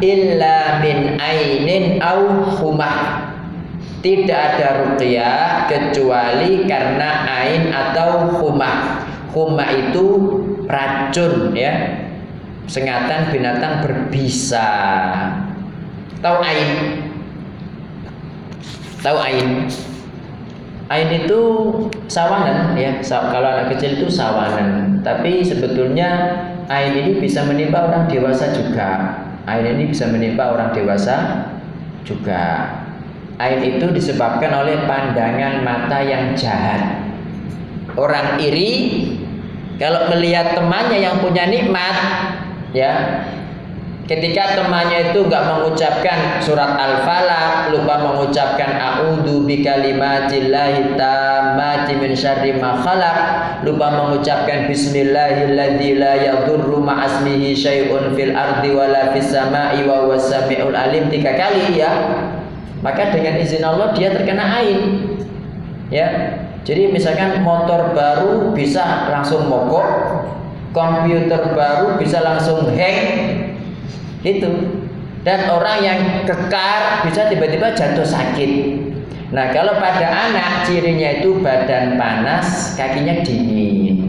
illa min ainin au humah. Tidak ada ruqyah kecuali karena ain atau humah. Humah itu racun ya sengatan binatang berbisa tahu ain tahu ain ain itu sawanan ya. Kalau anak kecil itu sawanan tapi sebetulnya ain ini bisa menimpa orang dewasa juga. Ain ini bisa menimpa orang dewasa juga. Ain itu disebabkan oleh pandangan mata yang jahat. Orang iri kalau melihat temannya yang punya nikmat, ya, ketika temannya itu nggak mengucapkan surat al-falaq, lupa mengucapkan a'udzu bikalimatillahi tammati min syarri ma khalaq, lupa mengucapkan bismillahilladzi la yadurru ma'asmihi syai'un fil ardi wala fis sama'i wa huwas samiul alim tiga kali ya. Maka dengan izin Allah dia terkena ain. Ya, jadi misalkan motor baru bisa langsung mogok, komputer baru bisa langsung hang, itu. Dan orang yang kekar bisa tiba-tiba jatuh sakit. Nah kalau pada anak cirinya itu badan panas, kakinya dingin.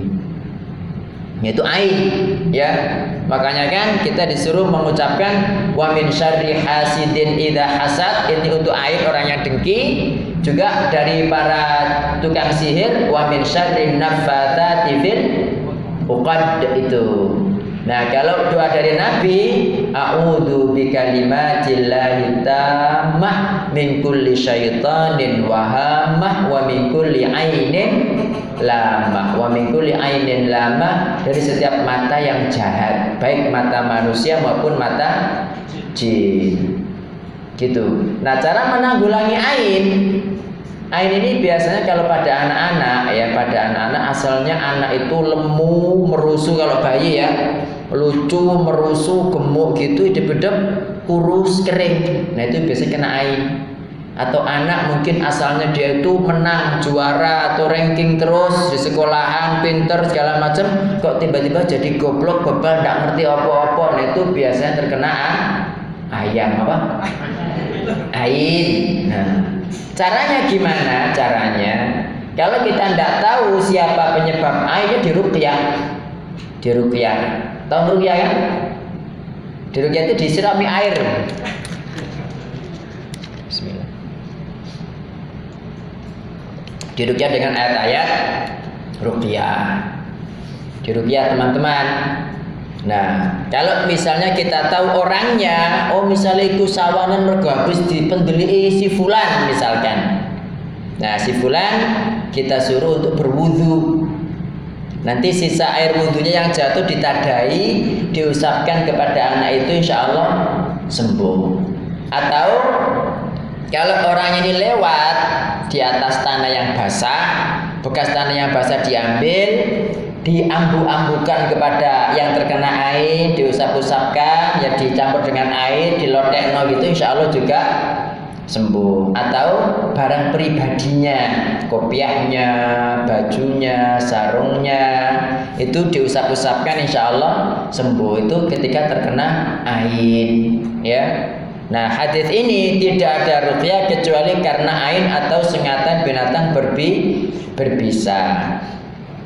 Yaitu air, ya. Makanya kan kita disuruh mengucapkan wa min syarri hasidin idza hasad ini untuk air orang yang dengki juga dari para tukang sihir wa min syarri naffatsati fil uqad itu. Nah, kalau doa dari Nabi, a'udzu bikalimatillahi tammah min kulli syaitanin wahamah wa min kulli ainin lamah wa min kulli ainin lamah dari setiap mata yang jahat, baik mata manusia maupun mata jin gitu. Nah cara menanggulangi ain Ain ini biasanya kalau pada anak-anak ya pada anak-anak asalnya anak itu lemu merusu kalau bayi ya. Lucu merusu gemuk gitu hidup-hidup kurus kering. Nah itu biasanya kena ain atau anak mungkin asalnya dia itu menang juara atau ranking terus di sekolahan pinter segala macam kok tiba-tiba jadi goblok bebal tidak ngerti apa-apa. Nah itu biasanya terkena ayam apa? Ain. Nah, caranya gimana? Caranya kalau kita tidak tahu siapa penyebab airnya diruqyah. Diruqyah. Tahu ruqyah kan? Diruqyah itu disirami air. Bismillah. Diruqyah dengan ayat-ayat ruqyah. Diruqyah teman-teman Nah, kalau misalnya kita tahu orangnya, oh misalnya itu sawanan mergo habis dipendeli si fulan misalkan. Nah, si fulan kita suruh untuk berwudu. Nanti sisa air wudhunya yang jatuh ditadai, diusapkan kepada anak itu insya Allah sembuh. Atau kalau orang ini lewat di atas tanah yang basah, bekas tanah yang basah diambil, diambu-ambukan kepada yang terkena air, diusap-usapkan, ya dicampur dengan air, dilodekno gitu, insya Allah juga sembuh. Atau barang pribadinya kopiahnya bajunya sarungnya itu diusap-usapkan insya Allah sembuh. Itu ketika terkena air ya. Nah hadis ini tidak ada rukyah kecuali karena ain atau sengatan binatang berbi berbisa.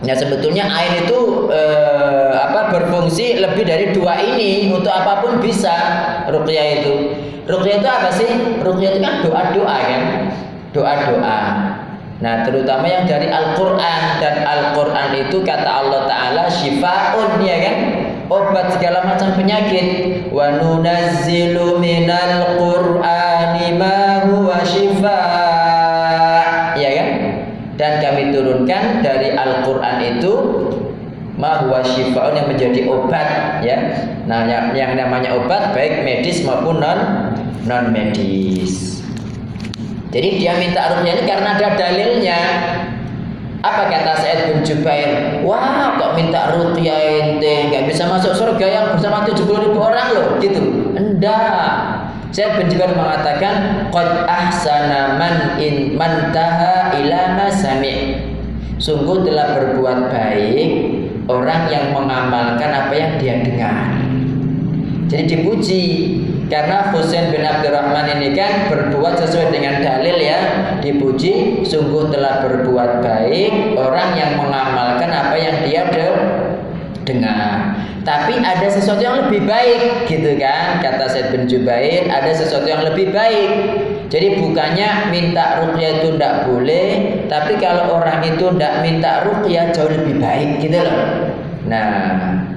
Nah sebetulnya ain itu eh, apa berfungsi lebih dari dua ini untuk apa pun bisa rukyah itu. Rukyah itu apa sih? Rukyah itu kan doa-doa kan? Doa-doa. Nah, terutama yang dari Al-Qur'an dan Al-Qur'an itu kata Allah taala syifaun ya kan? Obat segala macam penyakit. Wa nunazzilu minal Qur'ani ma huwa syifa. Ya kan? Dan kami turunkan dari ma huwa syifaun yang menjadi obat ya. Nah, yang, yang namanya obat baik medis maupun non non medis. Jadi dia minta rukyah ini karena ada dalilnya. Apa kata Said bin Jubair? Wah, kok minta rukyah ente nggak bisa masuk surga yang bersama 70 ribu orang loh, gitu. Enggak. Said bin Jubair mengatakan, qad ahsana man in mantaha ila ma Sungguh telah berbuat baik orang yang mengamalkan apa yang dia dengar. Jadi dipuji karena Husain bin Abdurrahman ini kan berbuat sesuai dengan dalil ya. Dipuji sungguh telah berbuat baik orang yang mengamalkan apa yang dia de dengar. Tapi ada sesuatu yang lebih baik gitu kan? Kata Said bin Jubair ada sesuatu yang lebih baik jadi bukannya minta rukyah itu tidak boleh tapi kalau orang itu tidak minta rukyah jauh lebih baik gitu loh. Nah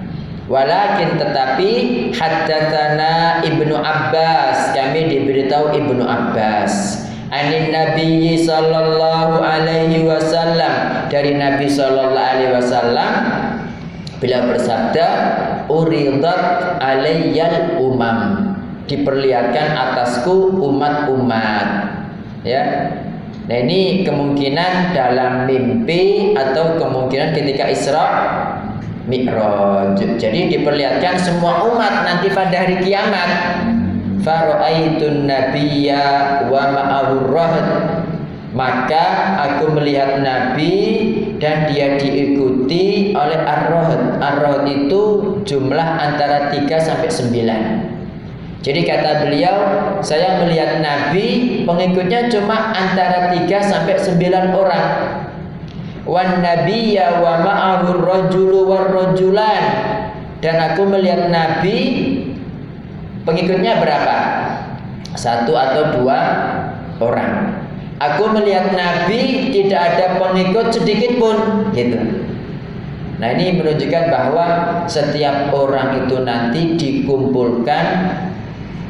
Walakin tetapi haddatsana Ibnu Abbas kami diberitahu Ibnu Abbas. Anin Nabi sallallahu alaihi wasallam. Dari Nabi sallallahu alaihi wasallam bila bersabda uridat alayyal umam diperlihatkan atasku umat-umat ya Nah ini kemungkinan dalam mimpi atau kemungkinan ketika Isra Mi'raj. Jadi diperlihatkan semua umat nanti pada hari kiamat. Faraaitun nabiyya wa ma'ahur Maka aku melihat Nabi dan dia diikuti oleh ar-rahd. Ar-rahd itu jumlah antara 3 sampai 9. Jadi kata beliau, saya melihat Nabi pengikutnya cuma antara 3 sampai 9 orang. Wan nabiyya wa ma'ahu rajulu war rajulan. Dan aku melihat nabi pengikutnya berapa? Satu atau dua orang. Aku melihat nabi tidak ada pengikut sedikit pun gitu. Nah ini menunjukkan bahwa setiap orang itu nanti dikumpulkan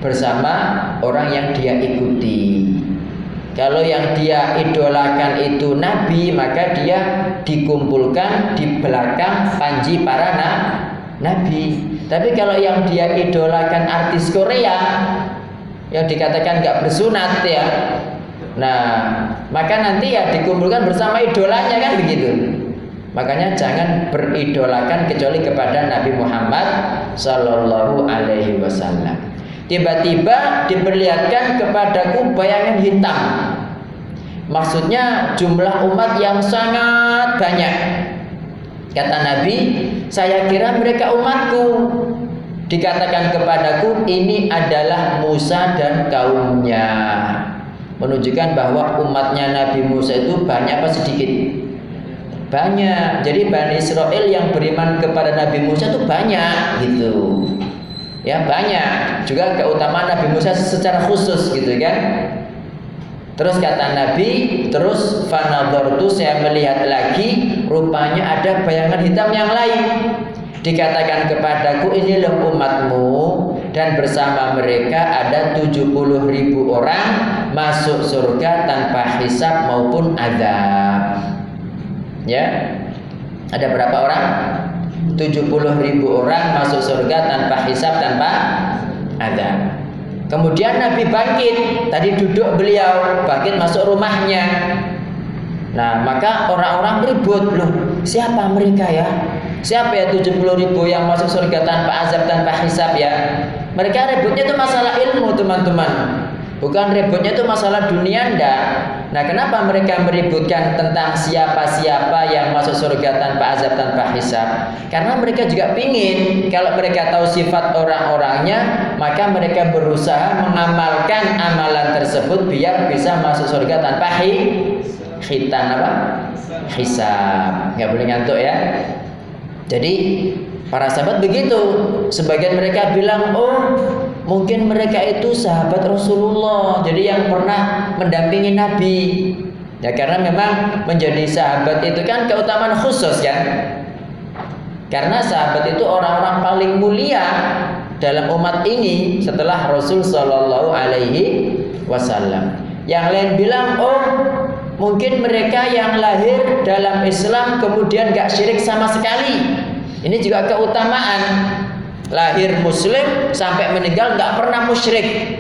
bersama orang yang dia ikuti. Kalau yang dia idolakan itu nabi, maka dia dikumpulkan di belakang panji para na nabi. Tapi kalau yang dia idolakan artis Korea, yang dikatakan nggak bersunat ya, nah maka nanti ya dikumpulkan bersama idolanya kan begitu. Makanya jangan beridolakan kecuali kepada Nabi Muhammad Sallallahu Alaihi Wasallam. Tiba-tiba diperlihatkan kepadaku bayangan hitam. Maksudnya jumlah umat yang sangat banyak. Kata Nabi, saya kira mereka umatku. Dikatakan kepadaku ini adalah Musa dan kaumnya. Menunjukkan bahwa umatnya Nabi Musa itu banyak apa sedikit? Banyak. Jadi Bani Israel yang beriman kepada Nabi Musa itu banyak gitu ya banyak. Juga keutamaan Nabi Musa secara khusus gitu kan. Terus kata Nabi terus fanadortu saya melihat lagi rupanya ada bayangan hitam yang lain. Dikatakan kepadaku inilah umatmu dan bersama mereka ada 70 ribu orang masuk surga tanpa hisab maupun adab ya. Ada berapa orang? 70 ribu orang masuk surga tanpa hisab, tanpa azab. Kemudian Nabi bangkit, tadi duduk beliau, bangkit masuk rumahnya. Nah, maka orang-orang ribut loh. Siapa mereka ya? Siapa ya 70 ribu yang masuk surga tanpa azab, tanpa hisab ya? Mereka ributnya itu masalah ilmu teman-teman. Bukan ributnya itu masalah dunia ndak. Nah, kenapa mereka meributkan tentang siapa-siapa yang masuk surga tanpa azab, tanpa hisab? Karena mereka juga pingin kalau mereka tahu sifat orang-orangnya, maka mereka berusaha mengamalkan amalan tersebut biar bisa masuk surga tanpa hi khitan apa? Hisab. Nggak boleh ngantuk ya. Jadi para sahabat begitu. Sebagian mereka bilang, "Oh, mungkin mereka itu sahabat Rasulullah. Jadi yang pernah mendampingi Nabi." Ya karena memang menjadi sahabat itu kan keutamaan khusus kan. Karena sahabat itu orang-orang paling mulia dalam umat ini setelah Rasul Shallallahu Alaihi Wasallam. Yang lain bilang, oh mungkin mereka yang lahir dalam Islam kemudian gak syirik sama sekali. Ini juga keutamaan lahir Muslim sampai meninggal gak pernah musyrik.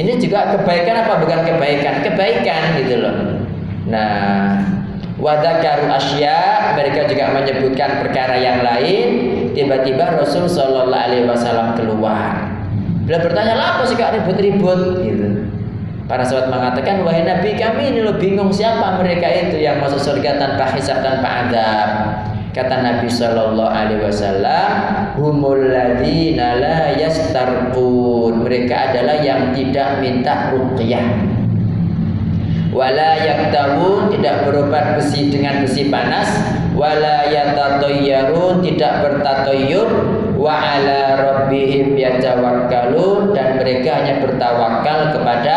Ini juga kebaikan apa bukan kebaikan? Kebaikan gitu loh. Nah, wadakaru asya mereka juga menyebutkan perkara yang lain. Tiba-tiba Rasul Shallallahu Alaihi Wasallam keluar. Beliau bertanya, apa sih kak ribut-ribut? Gitu. Para sahabat mengatakan, wahai Nabi kami ini lo bingung siapa mereka itu yang masuk surga tanpa hisab tanpa adab. Kata Nabi Shallallahu Alaihi Wasallam, humul ladina la yastarqun. Mereka adalah yang tidak minta ruqyah. Wala yaktawun tidak berobat besi dengan besi panas. Wala yatatoyyarun tidak bertatoyur. Wa ala rabbihim yatawakkalun dan mereka hanya bertawakal kepada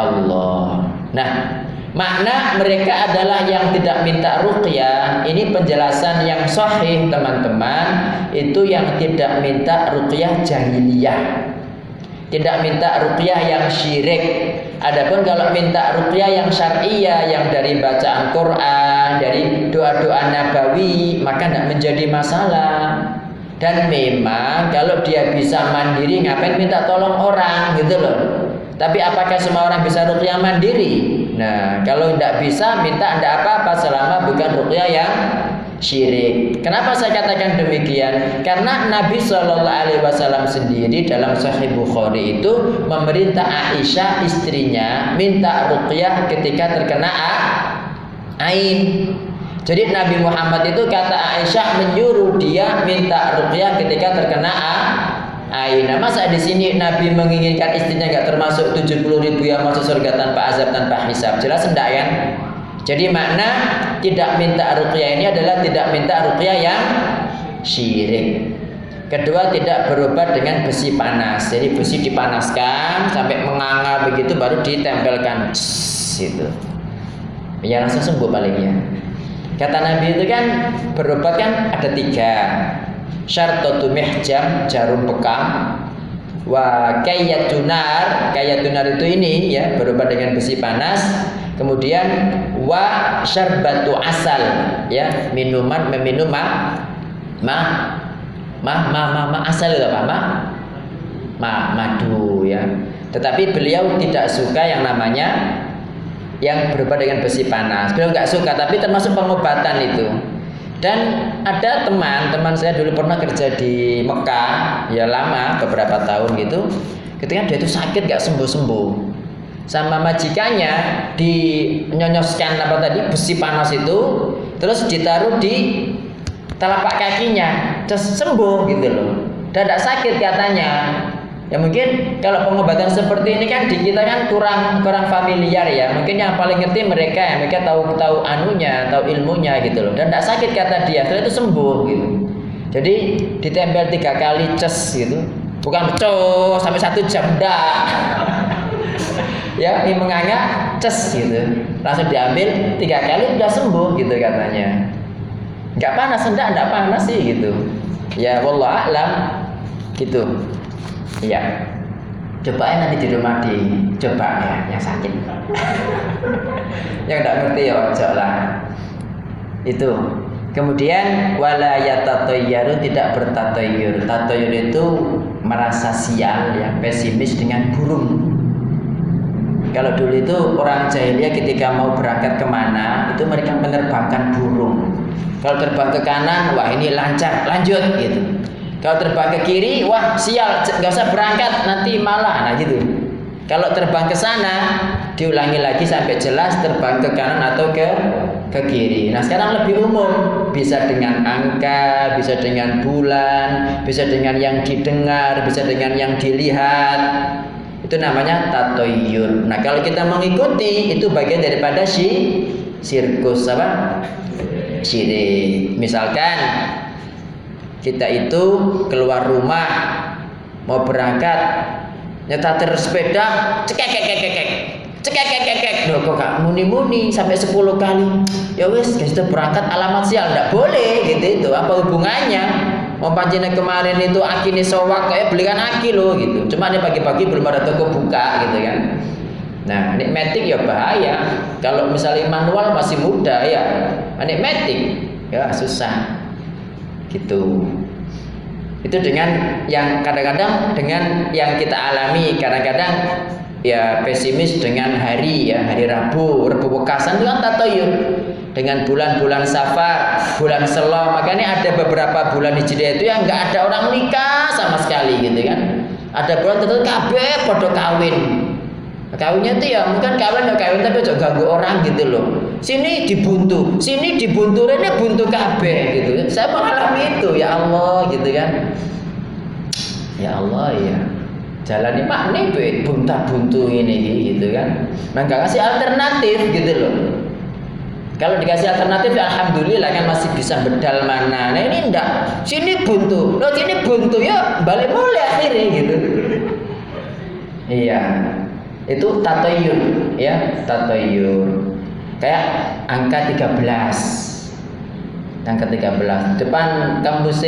Allah. Nah, makna mereka adalah yang tidak minta ruqyah. Ini penjelasan yang sahih, teman-teman. Itu yang tidak minta ruqyah jahiliyah. Tidak minta ruqyah yang syirik. Adapun kalau minta ruqyah yang syariah yang dari bacaan Quran, dari doa-doa nabawi, maka tidak menjadi masalah. Dan memang kalau dia bisa mandiri ngapain minta tolong orang gitu loh. Tapi apakah semua orang bisa ruqyah mandiri? Nah, kalau tidak bisa minta tidak apa-apa selama bukan ruqyah yang syirik. Kenapa saya katakan demikian? Karena Nabi Shallallahu Alaihi Wasallam sendiri dalam Sahih Bukhari itu memerintah Aisyah istrinya minta ruqyah ketika terkena ain. Jadi Nabi Muhammad itu kata Aisyah menyuruh dia minta ruqyah ketika terkena ain. Nah, masa di sini Nabi menginginkan istrinya nggak termasuk 70 ribu yang masuk surga tanpa azab tanpa hisab? Jelas enggak kan? Jadi makna tidak minta ruqyah ini adalah tidak minta ruqyah yang syirik. Kedua tidak berobat dengan besi panas. Jadi besi dipanaskan sampai menganga begitu baru ditempelkan. Gitu. Ya langsung sembuh palingnya. Kata Nabi itu kan berobat kan ada tiga. Syartotu mihjam jarum bekam wa kayatunar kayatunar itu ini ya berobat dengan besi panas. Kemudian wa syarbatu asal ya minuman meminum ma ma ma ma, ma, asal itu apa? Ma ma madu ya. Tetapi beliau tidak suka yang namanya yang berobat dengan besi panas. Beliau nggak suka tapi termasuk pengobatan itu dan ada teman teman saya dulu pernah kerja di Mekah ya lama beberapa tahun gitu. Ketika dia itu sakit gak sembuh sembuh sama majikannya dinyonyoskan apa tadi besi panas itu terus ditaruh di telapak kakinya terus sembuh gitu loh. Dan tidak sakit katanya ya mungkin kalau pengobatan seperti ini kan di kita kan kurang kurang familiar ya. Mungkin yang paling ngerti mereka ya mereka tahu tahu anunya tahu ilmunya gitu loh. Dan tidak sakit kata dia setelah itu sembuh gitu. Jadi ditempel tiga kali ces gitu. Bukan cos sampai satu jam dah ya ini menganga ces gitu. Langsung diambil tiga kali udah sembuh gitu katanya. Nggak panas enggak enggak panas sih gitu. Ya wallah alam. Gitu Iya. Coba nanti di rumah di coba ya yang sakit. yang tidak ngerti ya ojo lah. Itu. Kemudian wala yatatayyaru tidak bertatoyur. Tatoyur itu merasa sial ya, pesimis dengan burung. Kalau dulu itu orang jahiliyah ketika mau berangkat ke mana itu mereka menerbangkan burung. Kalau terbang ke kanan, wah ini lancar, lanjut gitu. Kalau terbang ke kiri, wah sial, nggak usah berangkat, nanti malah, nah gitu. Kalau terbang ke sana, diulangi lagi sampai jelas terbang ke kanan atau ke ke kiri. Nah sekarang lebih umum, bisa dengan angka, bisa dengan bulan, bisa dengan yang didengar, bisa dengan yang dilihat. Itu namanya tatoyur. Nah kalau kita mengikuti itu bagian daripada si sirkus apa? Sirik. Misalkan kita itu keluar rumah mau berangkat nyetir sepeda cekek cekek cekek cekek cekek cekek kok gak muni-muni sampai 10 kali? Ya wes kita berangkat alamat sial ndak boleh gitu itu. Apa hubungannya? Mau pancina kemarin itu aki nih sowak kayak belikan aki loh gitu. Cuma ini pagi-pagi belum ada toko buka gitu kan. Nah ini metik ya bahaya. Kalau misalnya manual masih muda ya. Ini metik ya susah gitu. Itu dengan yang kadang-kadang dengan yang kita alami. Kadang-kadang ya pesimis dengan hari ya hari Rabu. Rabu Wekasan itu kan tatoyur dengan bulan-bulan Safar bulan Selo. Makanya ada beberapa bulan Hijriah itu yang nggak ada orang nikah sama sekali gitu kan. Ada bulan tertentu kabeh podo kawin kawinnya itu ya mungkin kawin ya kawin tapi juga ganggu orang gitu loh. Sini dibuntu sini dibuntu ini buntu kabeh gitu. Saya mengalami itu ya Allah gitu kan. Ya Allah ya jalan ini pak nih bunta buntu ini gitu kan. Nah nggak kasih alternatif gitu loh. Kalau dikasih alternatif ya alhamdulillah kan masih bisa bedal mana. Nah ini enggak sini buntu loh sini buntu ya balik boleh akhirnya gitu. Iya itu tatoyur ya tatoyur. Kayak angka 13 angka 13 depan kampus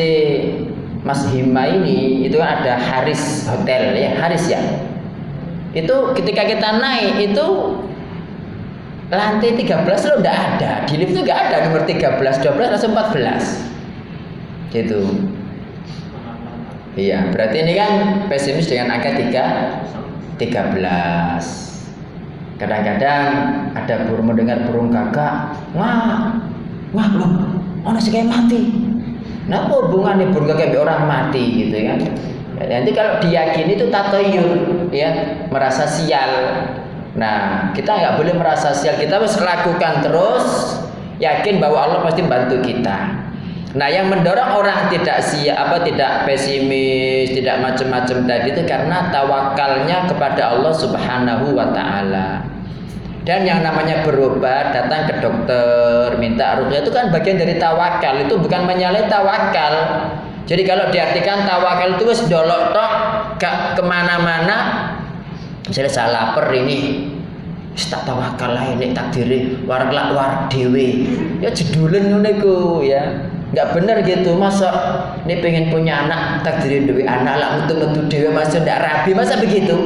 Mas Hima ini itu ada Haris Hotel ya Haris ya. Itu ketika kita naik itu lantai 13 lo enggak ada. Di lift itu enggak ada nomor 13 12 langsung 14 gitu. Iya berarti ini kan pesimis dengan angka 3 13 kadang-kadang ada burung mendengar burung gagak wah wah lu ono kayak mati. Nah hubungannya burung gagak orang mati gitu ya, nanti kalau diyakini itu tatoyur ya merasa sial. Nah kita nggak boleh merasa sial. Kita harus lakukan terus. Yakin bahwa Allah pasti bantu kita Nah, yang mendorong orang tidak siap apa tidak pesimis, tidak macam-macam tadi itu karena tawakalnya kepada Allah Subhanahu wa taala. Dan yang namanya berobat, datang ke dokter, minta rukyah itu kan bagian dari tawakal. Itu bukan menyalahi tawakal. Jadi kalau diartikan tawakal itu wis dolok tok gak ke mana-mana. Misalnya saya lapar ini, tak tawakal lah ini takdiri warak lak dewe. Ya jedulen ngono ya nggak benar gitu masa ini pengen punya anak takdirin dewi anak lah untuk metu dewi masa nggak rabi masa begitu?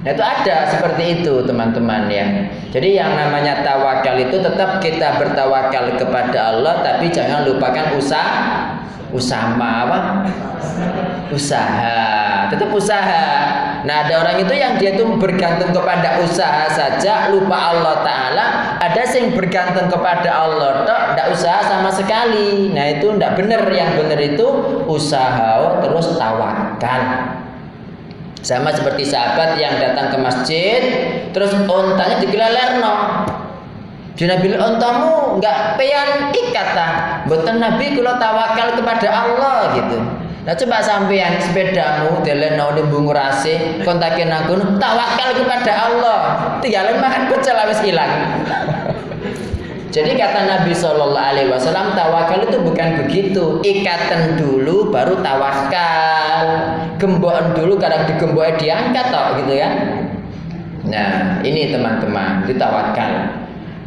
Nah itu ada seperti itu teman-teman ya. Jadi yang namanya tawakal itu tetap kita bertawakal kepada Allah tapi jangan lupakan usaha usaha apa? Usaha. Tetap usaha. Nah ada orang itu yang dia tuh bergantung kepada usaha saja lupa Allah Ta'ala. Ada yang bergantung kepada Allah tok tidak usaha sama sekali. Nah itu tidak benar yang benar itu usaha terus tawakal. Sama seperti sahabat yang datang ke masjid terus ontanya digelelerno Jadi Nabi ontamu nggak peyan ikat ta. Mboten Nabi kula tawakal kepada Allah gitu. Nah coba sampean sepedamu deleno ning bungurase kontakin aku tawakal kepada Allah. Tinggalin makan pecel wis hilang. Jadi kata Nabi Shallallahu Alaihi Wasallam tawakal itu bukan begitu. Ikatan dulu baru tawakal. Gembok dulu kadang digembok diangkat toh gitu ya. Nah ini teman-teman ditawakal.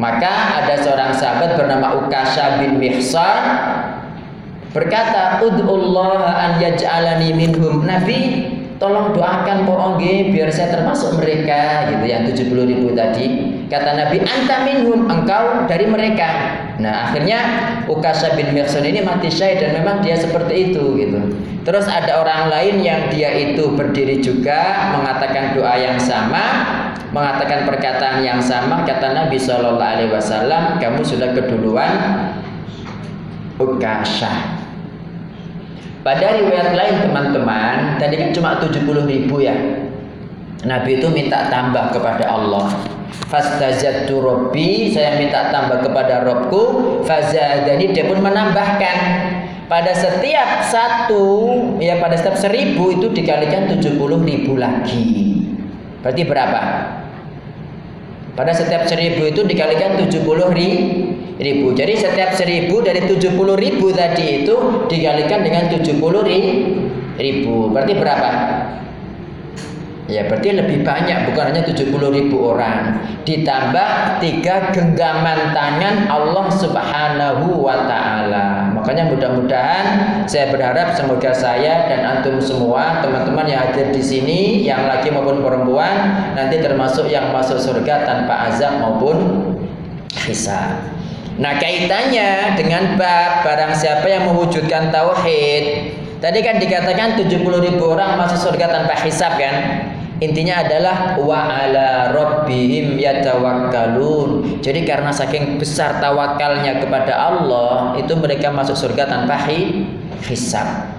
Maka ada seorang sahabat bernama Ukasha bin Mihsan berkata, "Ud'ullah an yaj'alani minhum." Nabi, tolong doakan po biar saya termasuk mereka gitu yang 70 ribu tadi. Kata Nabi, "Anta minhum." Engkau dari mereka. Nah akhirnya Ukasha bin Mihsan ini mati syahid dan memang dia seperti itu gitu. Terus ada orang lain yang dia itu berdiri juga mengatakan doa yang sama, mengatakan perkataan yang sama. Kata Nabi Shallallahu Alaihi Wasallam, kamu sudah keduluan Ukasha. Pada riwayat lain teman-teman, tadi kan cuma 70 ribu ya. Nabi itu minta tambah kepada Allah. Fastazattu Rabbi, saya minta tambah kepada Robku. Fazadani, dia pun menambahkan. Pada setiap satu, ya pada setiap seribu itu dikalikan 70 ribu lagi. Berarti berapa? Pada setiap seribu itu dikalikan 70 ribu. Jadi setiap seribu dari 70 ribu tadi itu dikalikan dengan 70 ribu. Berarti berapa? Ya berarti lebih banyak bukan hanya 70 ribu orang Ditambah tiga genggaman tangan Allah subhanahu wa ta'ala Makanya mudah-mudahan saya berharap semoga saya dan antum semua Teman-teman yang hadir di sini Yang laki maupun perempuan Nanti termasuk yang masuk surga tanpa azab maupun hisab Nah kaitannya dengan bab barang siapa yang mewujudkan tauhid Tadi kan dikatakan 70 ribu orang masuk surga tanpa hisab kan Intinya adalah wa ala rabbihim yatawakkalun. Jadi karena saking besar tawakalnya kepada Allah, itu mereka masuk surga tanpa hisab.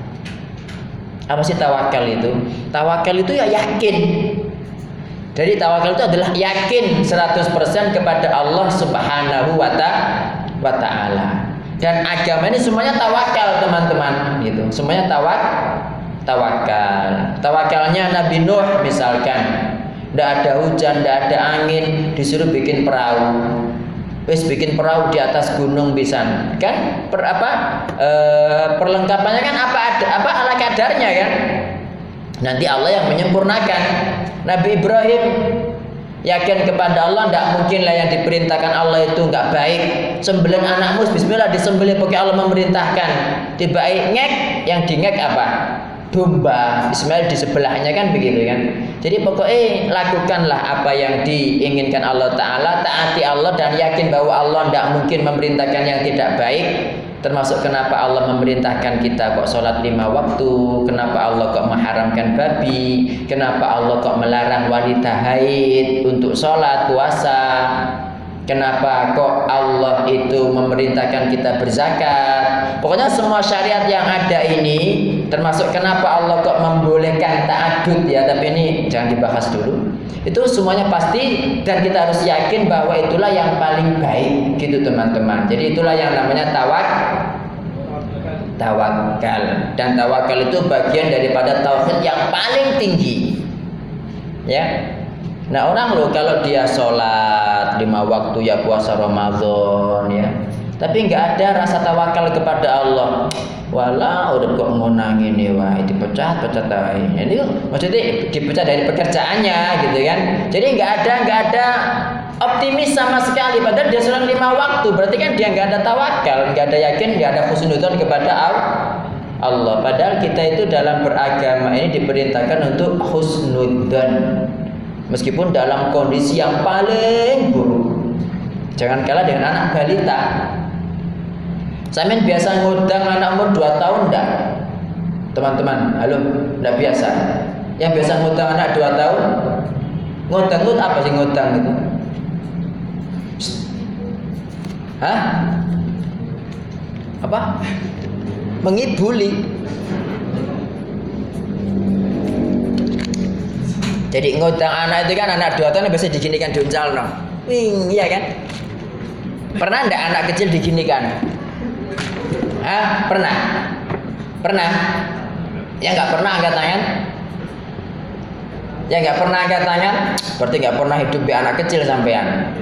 Apa sih tawakal itu? Tawakal itu ya yakin. Jadi tawakal itu adalah yakin 100% kepada Allah Subhanahu wa taala. Dan agama ini semuanya tawakal, teman-teman, gitu. Semuanya tawakal tawakal. Tawakalnya Nabi Nuh misalkan, tidak ada hujan, tidak ada angin, disuruh bikin perahu. Wis bikin perahu di atas gunung bisa, kan? Per apa? E, perlengkapannya kan apa ada apa ala kadarnya kan? Nanti Allah yang menyempurnakan. Nabi Ibrahim yakin kepada Allah tidak mungkin lah yang diperintahkan Allah itu nggak baik. Sembilan anakmu Bismillah disembelih pokoknya Allah memerintahkan. Tiba ngek yang dingek apa domba Ismail di sebelahnya kan begitu kan jadi pokoknya lakukanlah apa yang diinginkan Allah Ta'ala taati Allah dan yakin bahwa Allah tidak mungkin memerintahkan yang tidak baik termasuk kenapa Allah memerintahkan kita kok sholat lima waktu kenapa Allah kok mengharamkan babi kenapa Allah kok melarang wanita haid untuk sholat puasa Kenapa kok Allah itu memerintahkan kita berzakat? Pokoknya semua syariat yang ada ini termasuk kenapa Allah kok membolehkan ta'adud ya, tapi ini jangan dibahas dulu. Itu semuanya pasti dan kita harus yakin bahwa itulah yang paling baik gitu teman-teman. Jadi itulah yang namanya tawak tawakal dan tawakal itu bagian daripada tauhid yang paling tinggi. Ya, Nah orang loh kalau dia sholat lima waktu ya puasa Ramadan ya, tapi nggak ada rasa tawakal kepada Allah. Walau udah kok ngonang ini wah itu pecah pecah tai. Ini maksudnya dipecat dari pekerjaannya gitu kan. Jadi nggak ada nggak ada optimis sama sekali. Padahal dia sholat lima waktu berarti kan dia nggak ada tawakal, nggak ada yakin, nggak ada khusnudzon kepada Allah. Padahal kita itu dalam beragama ini diperintahkan untuk husnudzon meskipun dalam kondisi yang paling buruk. Jangan kalah dengan anak balita. Samin biasa ngutang anak umur 2 tahun enggak? Teman-teman, halo, enggak biasa. Yang biasa ngutang anak 2 tahun? Ngutang ngut apa sih ngutang itu? Hah? Apa? Mengibuli. Jadi ngutang anak itu kan anak dua tahun biasa diginikan duncal no. Wing, iya kan? Pernah ndak anak kecil diginikan? Hah? Pernah? Pernah? Ya nggak pernah angkat tangan? Ya nggak pernah angkat tangan? Berarti nggak pernah hidup di anak kecil sampean.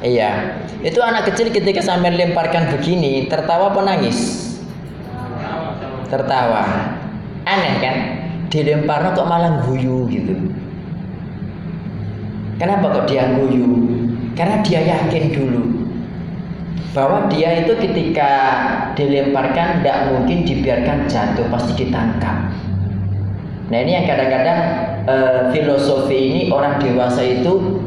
Iya. Itu anak kecil ketika sampai lemparkan begini, tertawa apa? Tertawa. Aneh kan? dilempar kok malah guyu gitu. Kenapa kok dia guyu? Karena dia yakin dulu bahwa dia itu ketika dilemparkan tidak mungkin dibiarkan jatuh, pasti ditangkap. Nah ini yang kadang-kadang e, filosofi ini orang dewasa itu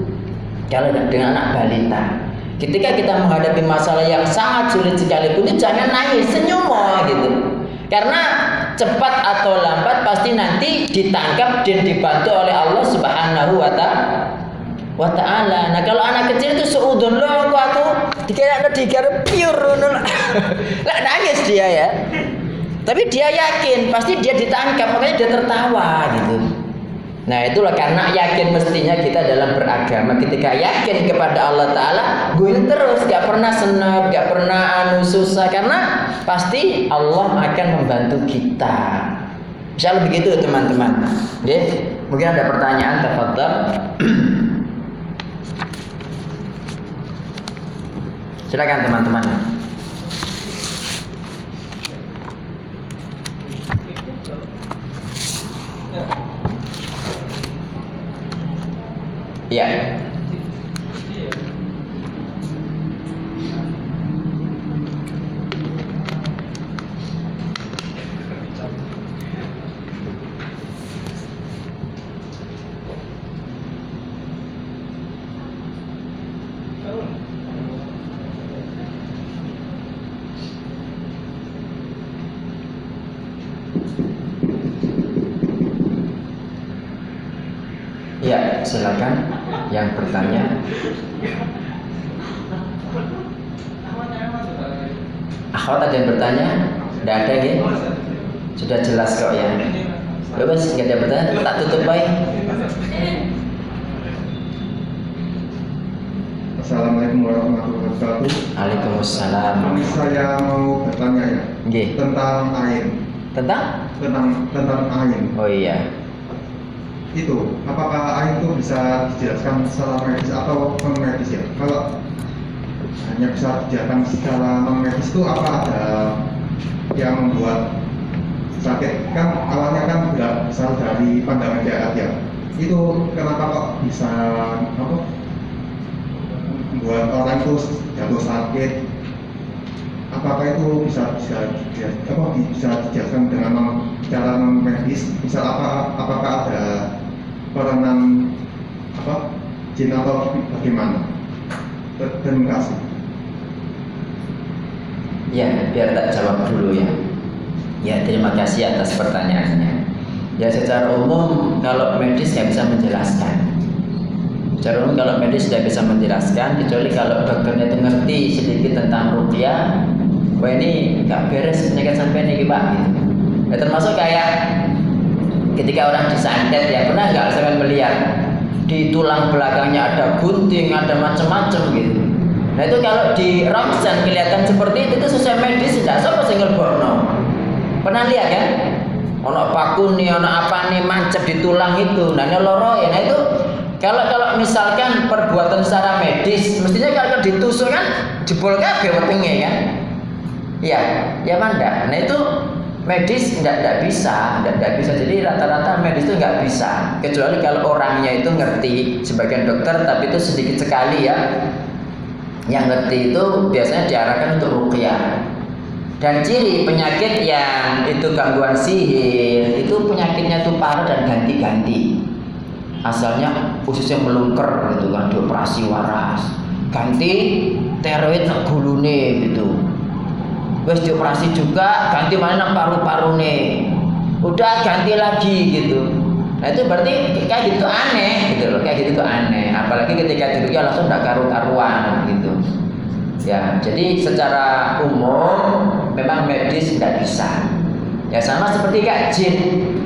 kalau dengan anak balita Ketika kita menghadapi masalah yang sangat sulit sekalipun itu jangan nangis, senyum gitu. Karena cepat atau lambat pasti nanti ditangkap dan dibantu oleh Allah Subhanahu wa wa taala. Nah, kalau anak kecil itu seudon lo aku aku dikira ada dikira pure lah nangis dia ya. Tapi dia yakin pasti dia ditangkap makanya dia tertawa gitu. Nah itulah karena yakin mestinya kita dalam beragama ketika yakin kepada Allah Taala gue terus gak pernah senang gak pernah anu susah karena pasti Allah akan membantu kita. Insya begitu teman-teman. Ya, mungkin ada pertanyaan tafadhal. Silakan teman-teman. Ya. Silakan yang bertanya. Akhwat ada yang bertanya? Tidak ada ya? Sudah jelas kok ya. Bebas, nggak ada bertanya, tak tutup baik. Assalamualaikum warahmatullahi wabarakatuh. Waalaikumsalam. Saya mau bertanya ya Nggih. tentang air, Tentang? tentang tentang air. Oh iya. Itu apakah itu bisa dijelaskan secara medis atau non medis ya? Kalau hanya bisa dijelaskan secara non medis itu apa ada yang membuat sakit kan awalnya kan berasal dari pandangan jahat ya. Itu kenapa kok bisa apa membuat orang itu jatuh sakit apakah itu bisa bisa apa, bisa dijelaskan dengan cara non medis misal apa apakah ada peranan apa jin atau bagaimana Ter- terima kasih Ya, biar tak jawab dulu ya. Ya, terima kasih atas pertanyaannya. Ya, secara umum kalau medis nggak bisa menjelaskan. Secara umum kalau medis tidak bisa menjelaskan, kecuali kalau dokternya itu ngerti sedikit tentang rukyah. Wah ini nggak beres penyakit sampai ini pak. Ya, termasuk kayak ketika orang disantet ya pernah nggak sampai melihat di tulang belakangnya ada gunting, ada macam-macam gitu. Nah itu kalau di ronsen kelihatan seperti itu itu sesuai medis tidak siapa single borno. Pernah lihat kan? Ono paku nih, ono apa nih mancap di tulang itu. Nah ini loro ya. Nah itu kalau kalau misalkan perbuatan secara medis, mestinya kalau ditusuk kan jebol kabeh wetenge kan? Iya, ya enggak? Nah itu medis enggak, enggak bisa, enggak, enggak bisa. Jadi rata-rata medis itu enggak bisa. Kecuali kalau orangnya itu ngerti, sebagian dokter, tapi itu sedikit sekali ya. Yang ngerti itu biasanya diarahkan untuk ruqyah. Dan ciri penyakit yang itu gangguan sihir, itu penyakitnya itu parah dan ganti-ganti. Asalnya khususnya melungker gitu kan, dioperasi waras. Ganti teroid gulune gitu wes dioperasi juga ganti mana paru-paru nih? Udah ganti lagi gitu. Nah itu berarti kayak gitu aneh gitu loh. Kayak gitu tuh aneh. Apalagi ketika tidurnya langsung udah karu-karuan gitu. Ya jadi secara umum memang medis nggak bisa. Ya sama seperti kayak jin.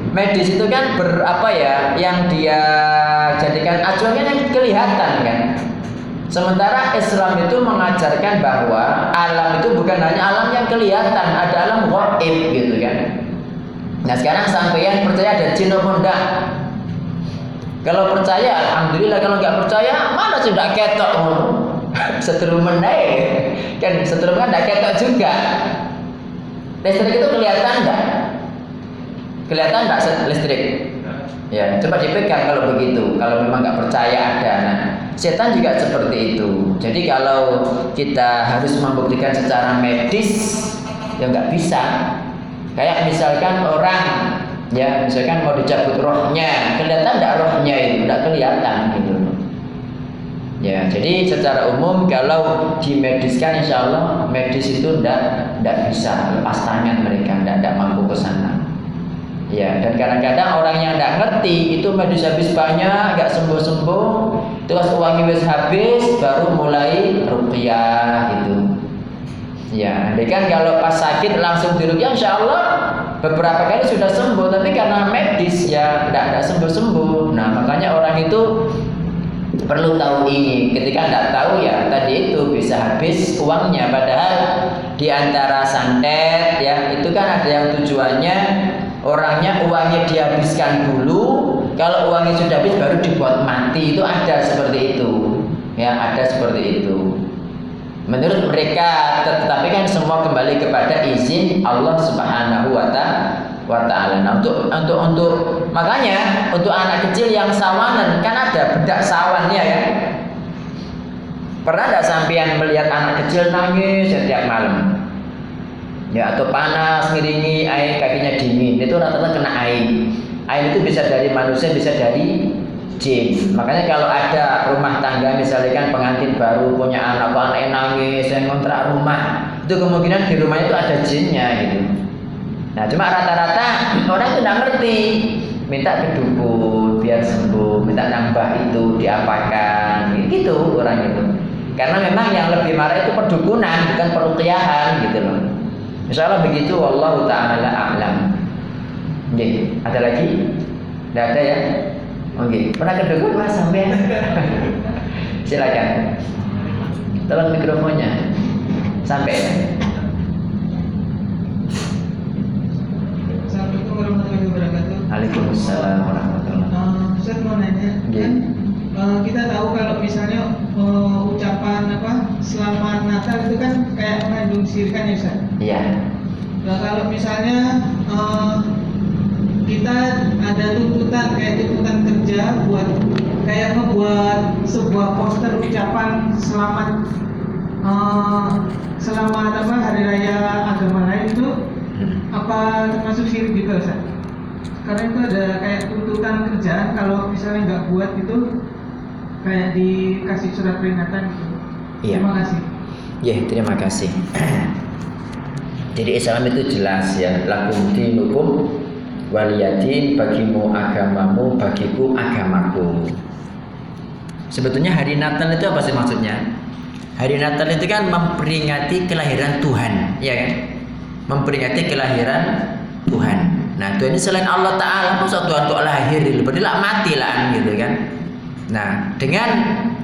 Medis itu kan berapa ya yang dia jadikan acuannya yang kelihatan kan Sementara Islam itu mengajarkan bahwa alam itu bukan hanya alam yang kelihatan, ada alam gaib gitu kan. Nah sekarang sampeyan percaya ada jin atau enggak? Kalau percaya, alhamdulillah. Kalau nggak percaya, mana sudah ketok? Setrum menaik, kan setrum kan enggak ketok juga. Listrik itu kelihatan enggak? Kelihatan enggak listrik? Ya, coba dipegang kalau begitu. Kalau memang nggak percaya ada, nah setan juga seperti itu. Jadi kalau kita harus membuktikan secara medis, ya nggak bisa. Kayak misalkan orang, ya misalkan mau dicabut rohnya, kelihatan nggak rohnya itu? Nggak kelihatan gitu. Ya, jadi secara umum kalau dimediskan insya Allah medis itu tidak tidak bisa lepas tangan mereka, tidak tidak mampu ke sana. Ya, dan kadang-kadang orang yang tidak ngerti itu medis habis banyak, nggak sembuh-sembuh, terus uangnya habis habis, baru mulai rupiah gitu. Ya, jadi kan kalau pas sakit langsung dirupiah, insya Allah beberapa kali sudah sembuh, tapi karena medis ya tidak tidak sembuh-sembuh. Nah, makanya orang itu perlu tahu ini ketika tidak tahu ya tadi itu bisa habis uangnya padahal di antara santet ya itu kan ada yang tujuannya orangnya uangnya dihabiskan dulu kalau uangnya sudah habis baru dibuat mati itu ada seperti itu ya ada seperti itu menurut mereka tetapi kan semua kembali kepada izin Allah Subhanahu wa taala. Nah, untuk untuk untuk makanya untuk anak kecil yang sawanan kan ada bedak sawan ya ya. Pernah tidak sampean melihat anak kecil nangis setiap malam? Ya atau panas ngiringi air kakinya dingin itu rata-rata kena air. Air itu bisa dari manusia bisa dari jin. Makanya kalau ada rumah tangga misalnya kan pengantin baru punya anak, anak nangis, yang ngontrak rumah, itu kemungkinan di rumah itu ada jinnya gitu. Nah cuma rata-rata orang itu tidak ngerti minta ke dukun biar sembuh, minta nambah itu diapakan, gitu orang itu. Karena memang yang lebih marah itu perdukunan bukan perukiahan gitu loh. Insya Allah begitu, Allah taala a'lam. Oke, ada lagi? Tidak ada ya? Oke, pernah ke dukun mas sampai? Silakan. Tolong mikrofonnya sampai ya. Assalamualaikum warahmatullahi wabarakatuh. Waalaikumsalam warahmatullahi Uh, Ustaz mau nanya, Iya. kan uh, kita tahu kalau misalnya uh, ucapan apa selamat Natal itu kan kayak mengandung sirikan ya Ustaz. Iya. Nah, kalau misalnya uh, kita ada tuntutan kayak tuntutan kerja buat kayak membuat sebuah poster ucapan selamat uh, selamat apa hari raya agama lain itu apa termasuk syirik juga Ustaz? Karena itu ada kayak tuntutan kerjaan kalau misalnya nggak buat itu kayak dikasih surat peringatan gitu. Iya. Terima kasih. Ya, terima kasih. Jadi Islam itu jelas ya, lakum dinukum waliyadin bagimu agamamu, bagiku agamaku. Sebetulnya hari Natal itu apa sih maksudnya? Hari Natal itu kan memperingati kelahiran Tuhan, ya kan? Memperingati kelahiran Tuhan. Nah, Tuhan ini selain Allah Ta'ala, masa Tuhan untuk lahir, berarti lah mati lah gitu kan? Nah, dengan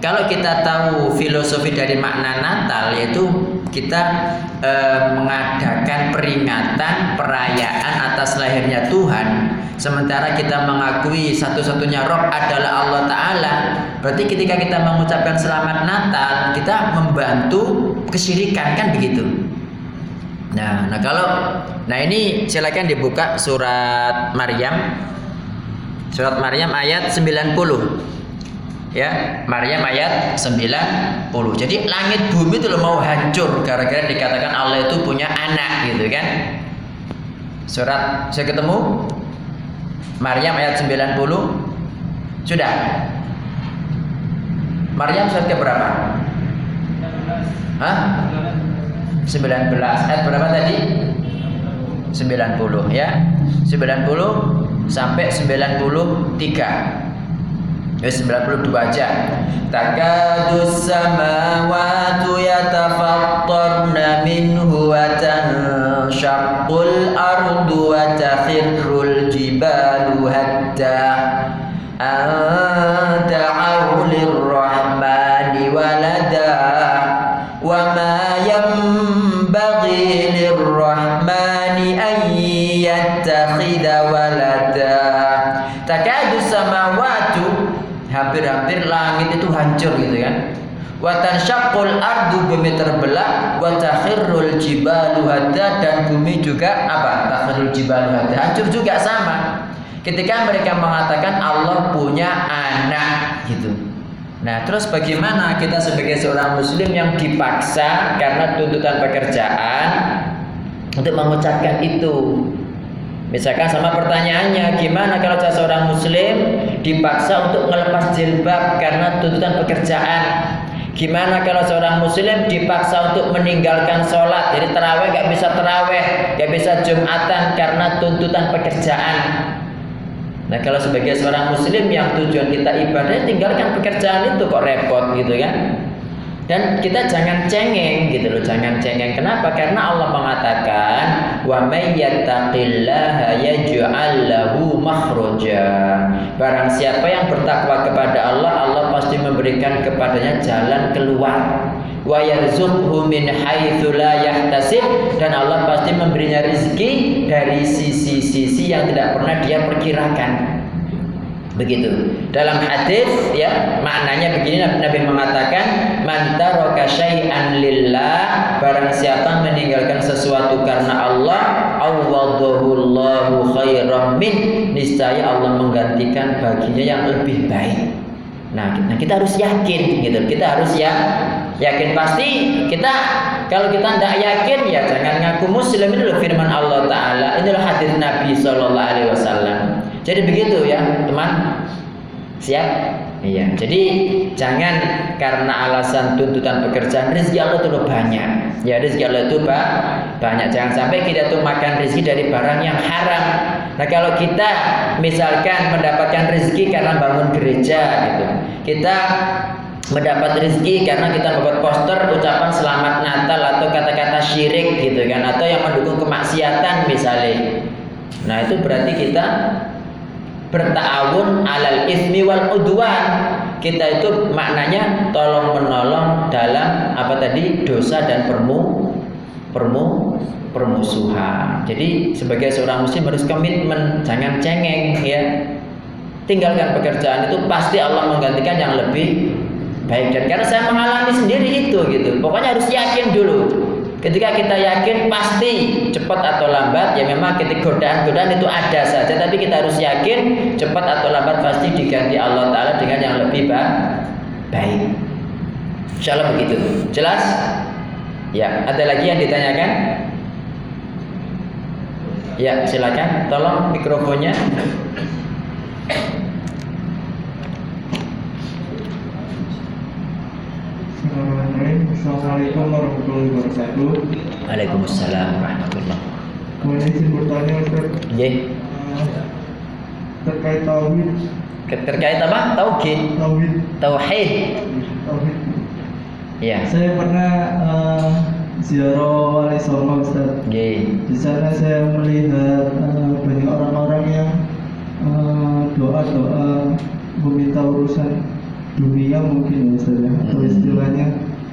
kalau kita tahu filosofi dari makna Natal yaitu kita eh, mengadakan peringatan perayaan atas lahirnya Tuhan sementara kita mengakui satu-satunya Rob adalah Allah Ta'ala berarti ketika kita mengucapkan selamat Natal kita membantu kesyirikan kan begitu? Nah nah kalau nah ini silakan dibuka surat Maryam. Surat Maryam ayat 90 ya Maryam ayat 90 jadi langit bumi itu mau hancur gara-gara dikatakan Allah itu punya anak gitu kan? Surat saya ketemu? Maryam ayat 90 sudah. Maryam surat ke berapa? Hah? 19 ayat berapa tadi? 90 ya. 90 sampai 93 Ya 92 aja. Takadus samawatu yatafattarna minhu wa tanshaqqul ardu wa takhirrul jibalu hatta an da'u lirrahmani walada wa ma yanbaghi lirrahmani an yattakhidha walada takadus samawatu langit itu hancur gitu kan wa tanshaqqul ardu bumi terbelah wa takhirrul jibalu hadda dan bumi juga apa? Takhirrul jibalu hadda hancur juga sama. Ketika mereka mengatakan Allah punya anak gitu. Nah, terus bagaimana kita sebagai seorang muslim yang dipaksa karena tuntutan pekerjaan untuk mengucapkan itu? Misalkan sama pertanyaannya, gimana kalau seorang muslim dipaksa untuk melepas jilbab karena tuntutan pekerjaan? Gimana kalau seorang muslim dipaksa untuk meninggalkan sholat? Jadi terawih gak bisa terawih Gak bisa jumatan karena tuntutan pekerjaan. Nah kalau sebagai seorang muslim yang tujuan kita ibadah Tinggalkan pekerjaan itu kok repot gitu kan dan kita jangan cengeng gitu loh, jangan cengeng. Kenapa? Karena Allah mengatakan wa may yattaqillaha yaj'al lahu makhraja. Barang siapa yang bertakwa kepada Allah, Allah pasti memberikan kepadanya jalan keluar. Wa yarzuqhu min haitsu la yahtasib dan Allah pasti memberinya rezeki dari sisi-sisi yang tidak pernah dia perkirakan. Begitu. Dalam hadis ya, maknanya begini Nabi mengatakan, "Man taraka syai'an lillah, barang siapa meninggalkan sesuatu karena Allah, awwadahullahu khairan min, niscaya Allah menggantikan baginya yang lebih baik." Nah, kita harus yakin gitu. Kita harus ya yakin pasti kita kalau kita tidak yakin ya jangan ngaku muslim ini firman Allah taala. Inilah hadis Nabi sallallahu alaihi wasallam. Jadi begitu ya, teman. Siap? Iya. Jadi jangan karena alasan tuntutan pekerjaan rezeki Allah itu banyak. Ya rezeki Allah itu banyak. Jangan sampai kita tuh makan rezeki dari barang yang haram. Nah kalau kita misalkan mendapatkan rezeki karena bangun gereja gitu, kita mendapat rezeki karena kita membuat poster ucapan selamat Natal atau kata-kata syirik gitu kan atau yang mendukung kemaksiatan misalnya. Nah itu berarti kita bertawun alal ismi wal udwan. Kita itu maknanya tolong menolong dalam apa tadi dosa dan permu permu permusuhan. Jadi sebagai seorang muslim harus komitmen, jangan cengeng ya. Tinggalkan pekerjaan itu pasti Allah menggantikan yang lebih baik dan karena saya mengalami sendiri itu gitu. Pokoknya harus yakin dulu. Ketika kita yakin pasti cepat atau lambat ya memang ketika godaan-godaan itu ada saja tapi kita harus yakin cepat atau lambat pasti diganti Allah taala dengan yang lebih baik. Insya Allah begitu. Jelas? Ya, ada lagi yang ditanyakan? Ya, silakan. Tolong mikrofonnya. Assalamualaikum warahmatullahi wabarakatuh. Waalaikumsalam warahmatullahi Kemudian izin bertanya Ustaz eh, terkait tauhid, Terkait apa? Tauhid. tauhid, Tauhid. tauhid. Ya. Saya pernah eh, ziarah Wali Songo Ustaz. Ye. Di sana saya melihat eh, banyak orang-orang yang eh, doa-doa meminta urusan dunia mungkin ya Ustaz ya, atau Hmm. istilahnya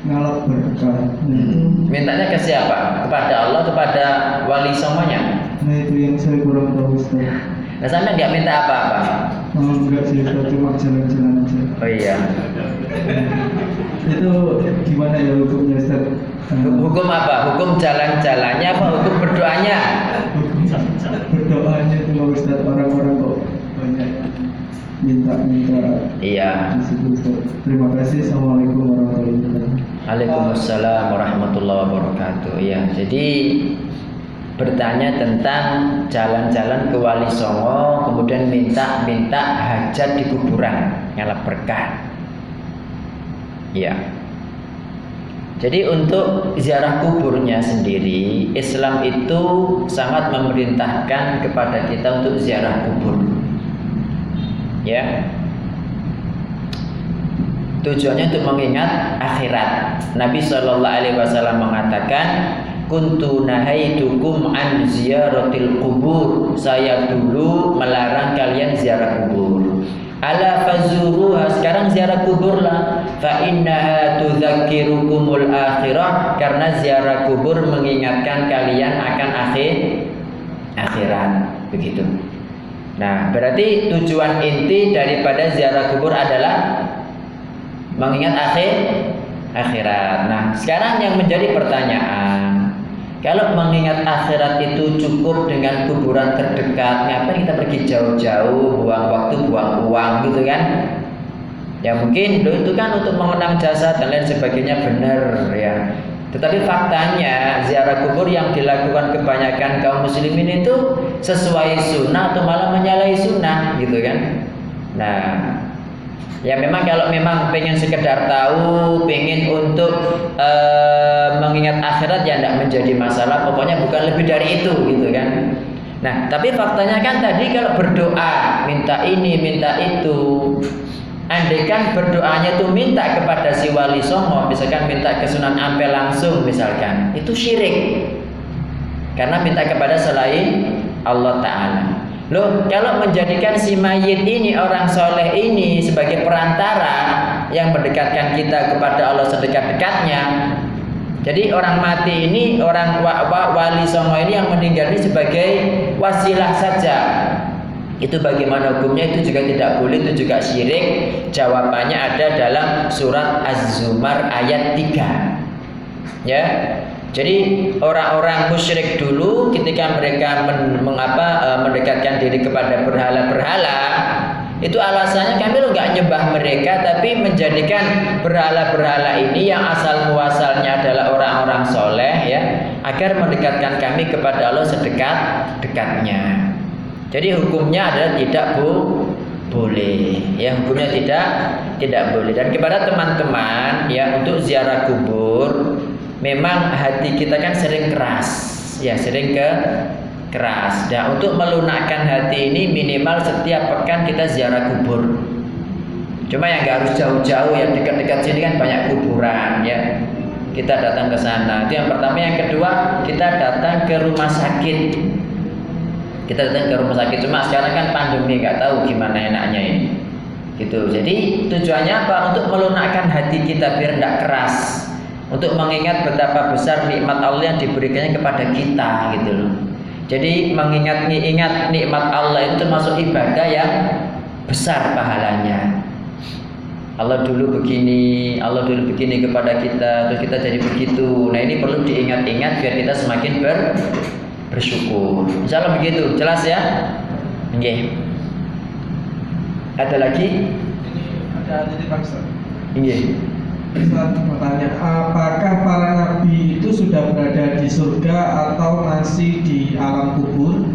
ngalap berkah. Itu, Mintanya ke siapa? Kepada Allah, kepada wali semuanya. nah itu yang saya kurang tahu Ustaz. Nah, sampai nggak minta apa-apa. Oh, enggak sih Ustaz, cuma jalan-jalan aja. Oh iya. itu gimana ya hukumnya Ustaz? Hukum apa? Hukum jalan-jalannya apa? Hukum berdoanya? berdoanya itu Ustaz orang-orang kok minta-minta Iya. Terima kasih. Assalamualaikum warahmatullahi wabarakatuh. Waalaikumsalam warahmatullahi wabarakatuh. Ya, jadi bertanya tentang jalan-jalan ke Wali Songo, kemudian minta-minta hajat di kuburan, ngalap berkah. Ya. Jadi untuk ziarah kuburnya sendiri, Islam itu sangat memerintahkan kepada kita untuk ziarah kubur. Ya, Tujuannya untuk mengingat akhirat. Nabi Shallallahu Alaihi Wasallam mengatakan, Kuntu nahaitukum an ziyaratil kubur. Saya dulu melarang kalian ziarah kubur. Ala fazuruha sekarang ziarah kuburlah fa innaha tudzakirukumul akhirah karena ziarah kubur mengingatkan kalian akan akhir akhirat begitu. Nah, berarti tujuan inti daripada ziarah kubur adalah mengingat akhir akhirat. Nah, sekarang yang menjadi pertanyaan, kalau mengingat akhirat itu cukup dengan kuburan terdekat, ngapain kita pergi jauh-jauh, buang waktu, buang uang gitu kan? Ya mungkin itu kan untuk mengenang jasa dan lain sebagainya benar ya. Tetapi faktanya ziarah kubur yang dilakukan kebanyakan kaum muslimin itu sesuai sunnah atau malah menyalahi sunnah gitu kan. Nah, ya memang kalau memang pengen sekedar tahu, pengen untuk uh, mengingat akhirat ya tidak menjadi masalah. Pokoknya bukan lebih dari itu gitu kan. Nah, tapi faktanya kan tadi kalau berdoa minta ini, minta itu, Andaikan berdoanya itu minta kepada si wali songo, misalkan minta ke Sunan Ampel langsung misalkan, itu syirik. Karena minta kepada selain Allah Ta'ala. Loh, kalau menjadikan si mayit ini, orang soleh ini sebagai perantara yang mendekatkan kita kepada Allah sedekat-dekatnya. Jadi orang mati ini, orang wali songo ini yang meninggal ini sebagai wasilah saja itu bagaimana hukumnya? Itu juga tidak boleh itu juga syirik. Jawabannya ada dalam surat Az-Zumar ayat 3 ya. Jadi orang-orang musyrik dulu ketika mereka men, mengapa e, mendekatkan diri kepada berhala-berhala itu alasannya kami lo nggak nyembah mereka tapi menjadikan berhala-berhala ini yang asal muasalnya adalah orang-orang soleh ya agar mendekatkan kami kepada Allah sedekat dekatnya. Jadi hukumnya adalah tidak bu boleh. Ya hukumnya tidak tidak boleh. Dan kepada teman-teman ya untuk ziarah kubur memang hati kita kan sering keras. Ya sering ke keras. Dan untuk melunakkan hati ini minimal setiap pekan kita ziarah kubur. Cuma yang nggak harus jauh-jauh yang dekat-dekat sini kan banyak kuburan ya. Kita datang ke sana. Itu yang pertama. Yang kedua kita datang ke rumah sakit kita datang ke rumah sakit cuma sekarang kan pandemi nggak tahu gimana enaknya ini. Gitu. Jadi tujuannya apa? Untuk melunakkan hati kita biar tidak keras. Untuk mengingat betapa besar nikmat Allah yang diberikannya kepada kita gitu loh. Jadi mengingat ingat nikmat Allah itu termasuk ibadah yang besar pahalanya. Allah dulu begini, Allah dulu begini kepada kita, terus kita jadi begitu. Nah ini perlu diingat-ingat biar kita semakin ber bersyukur. Insyaallah begitu, jelas ya? Nggih. Ada lagi? Ada bangsa. Nggih. Ustaz bertanya, apakah para nabi itu sudah berada di surga atau masih di alam kubur?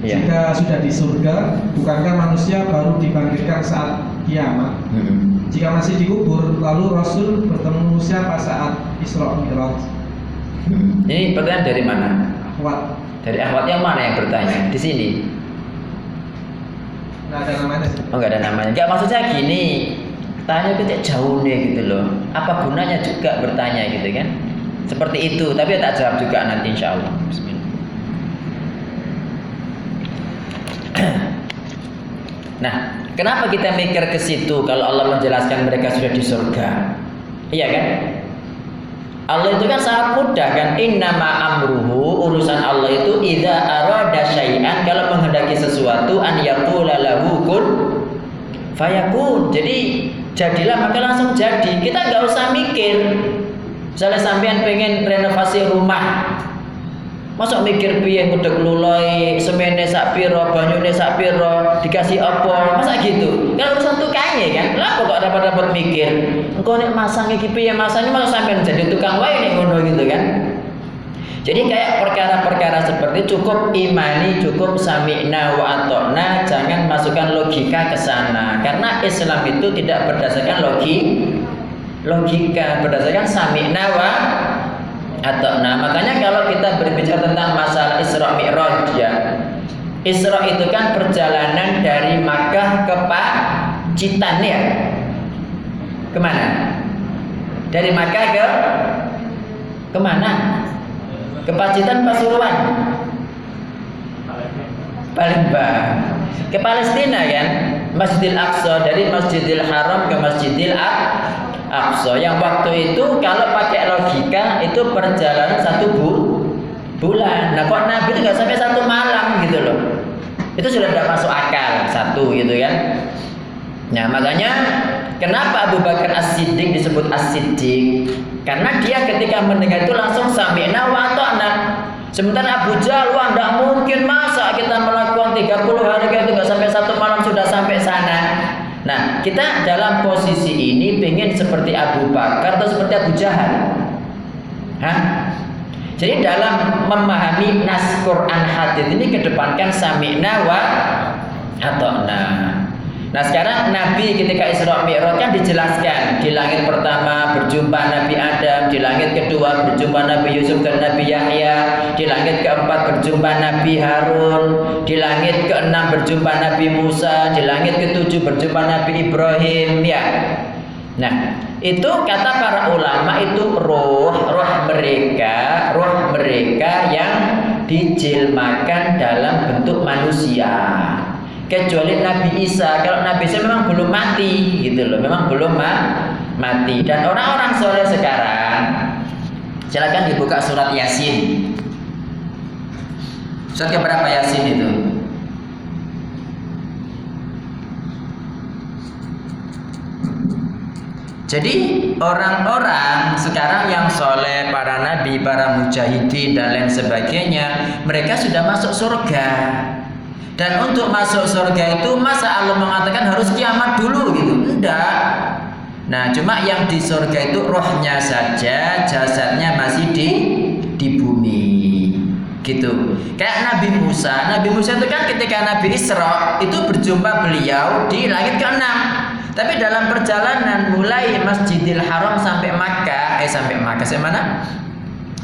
Ya. Jika sudah di surga, bukankah manusia baru dibangkitkan saat kiamat? Hmm. Jika masih di kubur, lalu Rasul bertemu siapa saat Isra Mi'raj? Ini pertanyaan dari mana? Akhwat. Dari akhwat yang mana yang bertanya? Di sini. Nggak ada namanya. Oh nggak ada namanya. Enggak maksud saya gini. Tanya kita jauh nih gitu loh. Apa gunanya juga bertanya gitu kan? Seperti itu. Tapi tak jawab juga nanti insya Allah. Bismillah. Nah, kenapa kita mikir ke situ kalau Allah menjelaskan mereka sudah di surga? Iya kan? Allah itu kan sangat mudah kan innama amruhu urusan Allah itu idza arada syai'an kalau menghendaki sesuatu an yaqula lahu kun fayakun. Jadi jadilah maka langsung jadi. Kita nggak usah mikir. Misalnya sampean pengen renovasi rumah, Masa mikir piye ngedek luloi, semene sak piro, banyune sak piro, dikasih apa? Masa gitu? Kan urusan tukangnya kan. Lah kok dapat-dapat mikir. Engko nek masang iki piye masangnya masa sampean jadi tukang wae nek ngono gitu kan. Jadi kayak perkara-perkara seperti cukup imani, cukup sami'na wa atokna, jangan masukkan logika ke sana. Karena Islam itu tidak berdasarkan logi, logika, berdasarkan sami'na wa atau nah makanya kalau kita berbicara tentang masalah Isra Mi'raj ya Isra itu kan perjalanan dari Makkah ke Pacitan ya. Ke mana? Dari Makkah ke ke mana? Ke Pacitan Pasuruan? Palembang. Ke Palestina kan Masjidil Aqsa dari Masjidil Haram ke Masjidil Aqsa yang waktu itu kalau pakai logika itu perjalanan satu bu bulan. Nah kok Nabi itu nggak sampai satu malam gitu loh. Itu sudah tidak masuk akal satu gitu kan. Nah makanya kenapa Abu Bakar As-Siddiq disebut As-Siddiq? Karena dia ketika mendengar itu langsung sami'na wa ta'na Sementara Abu Jahal, wah tidak mungkin masa kita melakukan 30 hari itu nggak sampai satu malam sudah sampai. Nah, kita dalam posisi ini pengen seperti Abu Bakar atau seperti Abu Jahal. Hah? Jadi dalam memahami nas Quran hadis ini kedepankan sami'na wa ata'na. Nah sekarang Nabi ketika Isra Mi'raj kan dijelaskan di langit pertama berjumpa Nabi Adam, di langit kedua berjumpa Nabi Yusuf dan Nabi Yahya, di langit keempat berjumpa Nabi Harun, di langit keenam berjumpa Nabi Musa, di langit ketujuh berjumpa Nabi Ibrahim ya. Nah, itu kata para ulama itu roh, roh mereka, roh mereka yang dijilmakan dalam bentuk manusia. Kecuali Nabi Isa, kalau Nabi Isa memang belum mati gitu loh, memang belum ma mati. Dan orang-orang soleh sekarang, silakan dibuka surat Yasin. Surat keberapa Yasin itu? Jadi orang-orang sekarang yang soleh, para nabi, para mujahidin dan lain sebagainya, mereka sudah masuk surga. Dan untuk masuk surga itu masa Allah mengatakan harus kiamat dulu gitu? Enggak. Nah, cuma yang di surga itu rohnya saja, jasadnya masih di di bumi. Gitu. Kayak Nabi Musa. Nabi Musa itu kan ketika Nabi Isra itu berjumpa beliau di langit ke-6. Tapi dalam perjalanan mulai Masjidil Haram sampai Makkah, eh sampai Makkah sampai mana?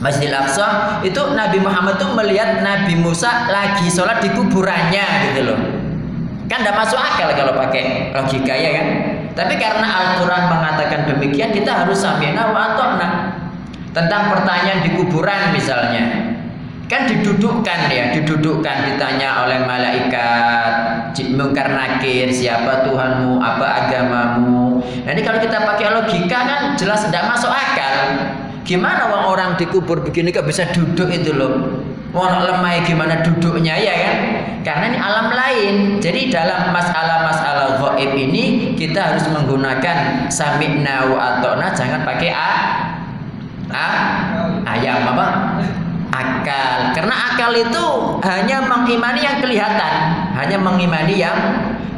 Masjidil Aqsa itu Nabi Muhammad tuh melihat Nabi Musa lagi sholat di kuburannya gitu loh. Kan tidak masuk akal kalau pakai logika ya kan. Tapi karena Al-Quran mengatakan demikian kita harus sami'na wa atokna. Tentang pertanyaan di kuburan misalnya kan didudukkan ya didudukkan ditanya oleh malaikat mungkar nakir siapa Tuhanmu apa agamamu nah ini kalau kita pakai logika kan jelas tidak masuk akal gimana orang orang dikubur begini kok bisa duduk itu loh? Orang lemah gimana duduknya ya kan? Karena ini alam lain. Jadi dalam masalah-masalah gaib ini kita harus menggunakan sami'na wa atona jangan pakai a a ayam apa? Akal. Karena akal itu hanya mengimani yang kelihatan. Hanya mengimani yang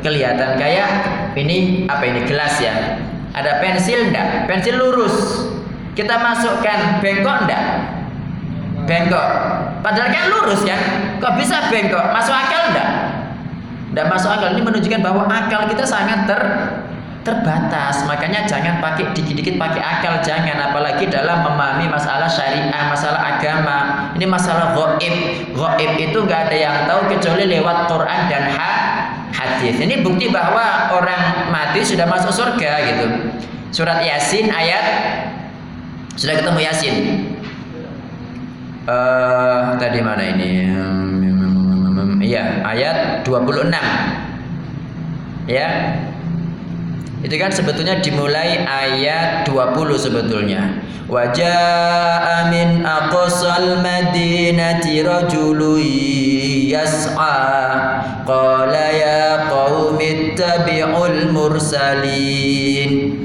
kelihatan. Kayak ini apa ini? Gelas ya. Ada pensil enggak pensil lurus kita masukkan bengkok enggak bengkok. Padahal kan lurus kan kok bisa bengkok? Masuk akal enggak enggak masuk akal. Ini menunjukkan bahwa akal kita sangat ter terbatas. Makanya jangan pakai dikit-dikit pakai akal. Jangan. Apalagi dalam memahami masalah syariah masalah agama. Ini masalah goib goib itu nggak ada yang tahu kecuali lewat Quran dan ha hadis. Ini bukti bahwa orang mati sudah masuk surga gitu. Surat yasin ayat sudah ketemu yasin? Uh, tadi mana ini? Iya ayat 26 ya. Itu kan sebetulnya dimulai ayat 20 sebetulnya. Wajah min aqsal madinati rajulun yas'a. Qala ya qaumi ittabi'ul mursalin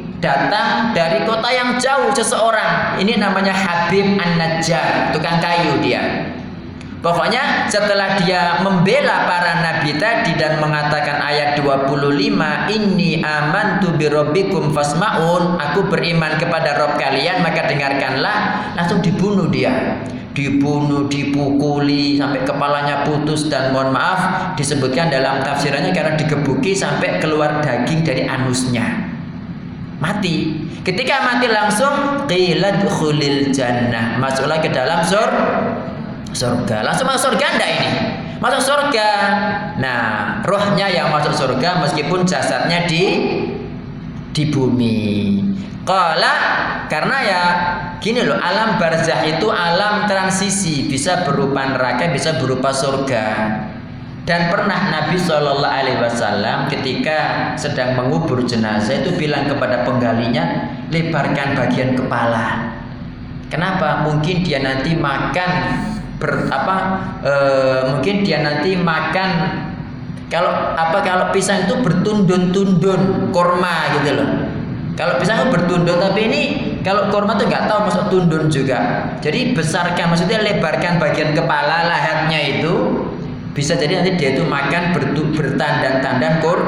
datang dari kota yang jauh seseorang. Ini namanya Habib An-Najjar tukang kayu dia. Pokoknya setelah dia membela para nabi tadi dan mengatakan ayat 25 Inni amantu birabbikum fasma'un Aku beriman kepada Rob kalian maka dengarkanlah. Langsung dibunuh dia. Dibunuh, dipukuli sampai kepalanya putus dan mohon maaf disebutkan dalam tafsirannya karena digebuki sampai keluar daging dari anusnya mati ketika mati langsung qilad khulil jannah masuklah ke dalam sur surga. Langsung masuk surga enggak ini? Masuk surga. Nah, rohnya yang masuk surga meskipun jasadnya di di bumi. Kala karena ya gini loh, alam barzah itu alam transisi, bisa berupa neraka, bisa berupa surga. Dan pernah Nabi Shallallahu Alaihi Wasallam ketika sedang mengubur jenazah itu bilang kepada penggalinya, lebarkan bagian kepala. Kenapa? Mungkin dia nanti makan ber, apa? E, mungkin dia nanti makan kalau apa kalau pisang itu bertundun-tundun korma gitu loh. Kalau pisang itu bertundun tapi ini kalau korma tuh nggak tahu masuk tundun juga. Jadi besarkan maksudnya lebarkan bagian kepala lahatnya itu bisa jadi nanti dia itu makan bertu, bertandan-tandan kur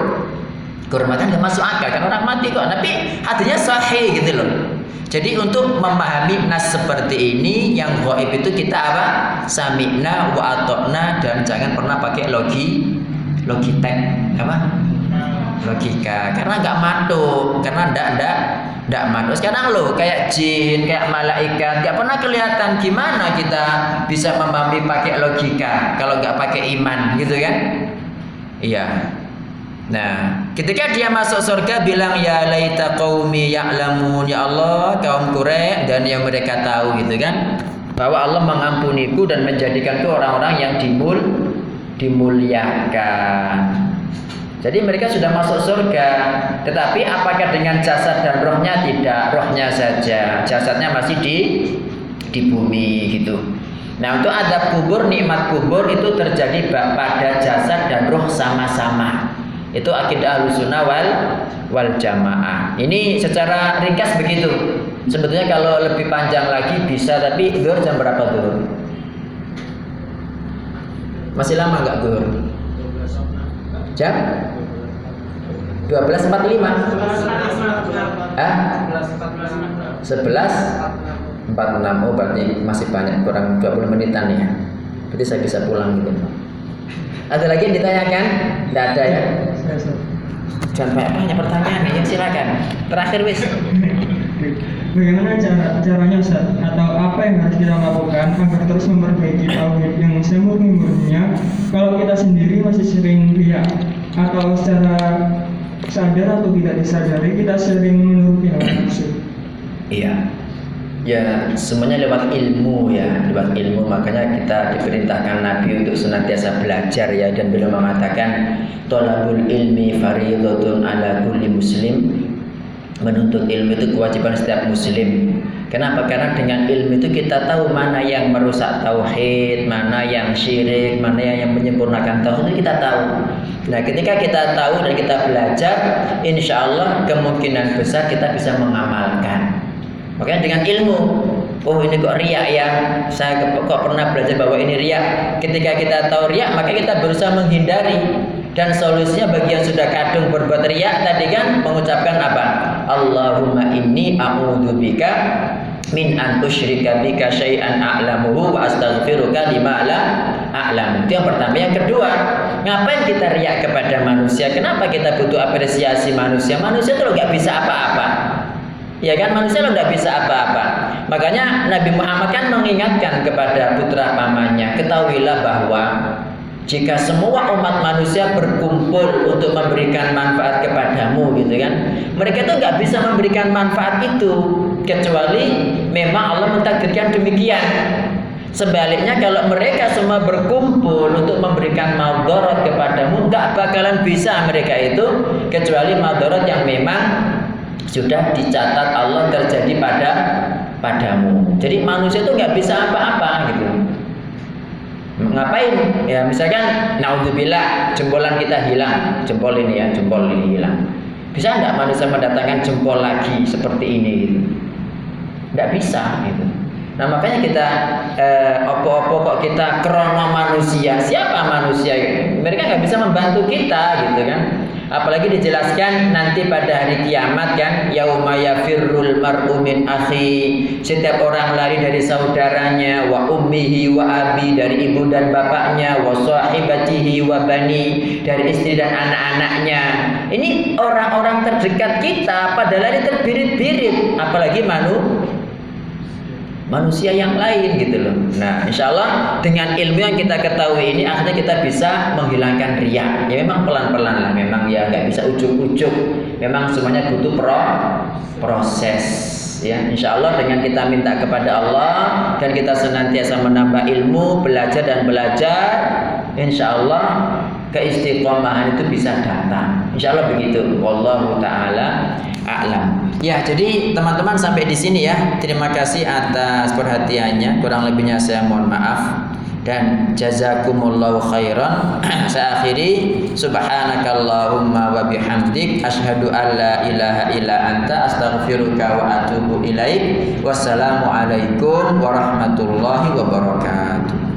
kurma kan nggak masuk akal. Kan orang mati kok. Tapi hatinya sahih gitu loh. Jadi untuk memahami nas seperti ini yang gaib itu kita apa? Sami'na wa atokna dan jangan pernah pakai logi logitek apa logika karena nggak matuk karena ndak ndak ndak matuk sekarang lo kayak jin kayak malaikat nggak pernah kelihatan gimana kita bisa memahami pakai logika kalau nggak pakai iman gitu kan? Iya. Nah, ketika dia masuk surga bilang ya laita qaumi ya'lamun. Ya Allah kaum Quraisy dan yang mereka tahu gitu kan? Bahwa Allah mengampuniku dan menjadikanku orang-orang yang dimul dimuliakan. Jadi mereka sudah masuk surga, tetapi apakah dengan jasad dan rohnya tidak? Rohnya saja, jasadnya masih di di bumi gitu. Nah untuk adab kubur, nikmat kubur itu terjadi pada jasad dan roh sama-sama. Itu akidah alusunah wal wal jamaah. Ini secara ringkas begitu. Sebetulnya kalau lebih panjang lagi bisa, tapi dur jam berapa dur? Masih lama nggak dur? Jam? 12.45 Hah? 11 46 Oh berarti masih banyak kurang 20 menitan ya. Berarti saya bisa pulang gitu. Ada lagi yang ditanyakan? Tidak ada ya? Jangan banyak-banyak pertanyaan ya silakan. Terakhir wis Bagaimana cara caranya Ustaz? Atau apa yang harus kita lakukan agar terus memperbaiki tauhid yang semurni-murninya? Kalau kita sendiri masih sering riak atau secara sadar atau tidak disadari kita sering menuruti hawa nafsu. Iya. Ya, semuanya lewat ilmu ya, lewat ilmu. Makanya kita diperintahkan Nabi untuk senantiasa belajar ya. Dan beliau mengatakan tolabul ilmi fardhatun ala kulli muslim menuntut ilmu itu kewajiban setiap muslim. Kenapa? Karena dengan ilmu itu kita tahu mana yang merusak tauhid, mana yang syirik, mana yang menyempurnakan tauhid kita tahu. Nah, ketika kita tahu dan kita belajar, insya Allah kemungkinan besar kita bisa mengamalkan. Makanya dengan ilmu, oh ini kok riak ya, saya kok pernah belajar bahwa ini riak. Ketika kita tahu riak, maka kita berusaha menghindari. Dan solusinya bagi yang sudah kadung berbuat riak tadi kan mengucapkan apa? Allahumma inni a'udzubika min an tusyrika bika syai'an a'lamuhu wa astaghfiruka lima la a'lam. Itu yang pertama. Yang kedua, ngapain kita riak kepada manusia? Kenapa kita butuh apresiasi manusia? Manusia itu nggak bisa apa-apa. Ya kan manusia lo nggak bisa apa-apa. Makanya Nabi Muhammad kan mengingatkan kepada putra pamannya, ketahuilah bahwa jika semua umat manusia berkumpul untuk memberikan manfaat kepadamu gitu kan? Mereka itu nggak bisa memberikan manfaat itu kecuali memang Allah mentakdirkan demikian. Sebaliknya kalau mereka semua berkumpul untuk memberikan madarat kepadamu nggak bakalan bisa mereka itu kecuali madarat yang memang sudah dicatat Allah terjadi pada padamu. Jadi manusia itu nggak bisa apa-apa gitu ngapain? Ya misalkan naudzubillah jempolan kita hilang. Jempol ini ya jempol ini hilang. Bisa nggak manusia mendatangkan jempol lagi seperti ini gitu? Nggak bisa gitu. Nah makanya kita eh, opo-opo kok kita krono manusia? Siapa manusia? Gitu? mereka nggak bisa membantu kita gitu kan apalagi dijelaskan nanti pada hari kiamat kan yauma yafirrul mar'u min akhi. Setiap orang lari dari saudaranya wa ummihi wa abi dari ibu dan bapaknya wa sahibatihi wa bani dari istri dan anak-anaknya. Ini orang-orang terdekat kita pada lari terbirit-birit apalagi manu manusia yang lain gitu loh. Nah, insya Allah dengan ilmu yang kita ketahui ini akhirnya kita bisa menghilangkan riak. Ya memang pelan-pelan lah, memang ya nggak bisa ujuk-ujuk. Memang semuanya butuh pro proses. Ya, insya Allah dengan kita minta kepada Allah dan kita senantiasa menambah ilmu, belajar dan belajar, insya Allah keistiqomahan itu bisa datang. Insya Allah begitu. Wallahu taala a'lam. Ya, jadi teman-teman sampai di sini ya. Terima kasih atas perhatiannya. Kurang lebihnya saya mohon maaf dan jazakumullahu khairan. saya akhiri subhanakallahumma wa bihamdik asyhadu an la ilaha illa anta astaghfiruka wa atubu ilaik. Wassalamu alaikum warahmatullahi wabarakatuh.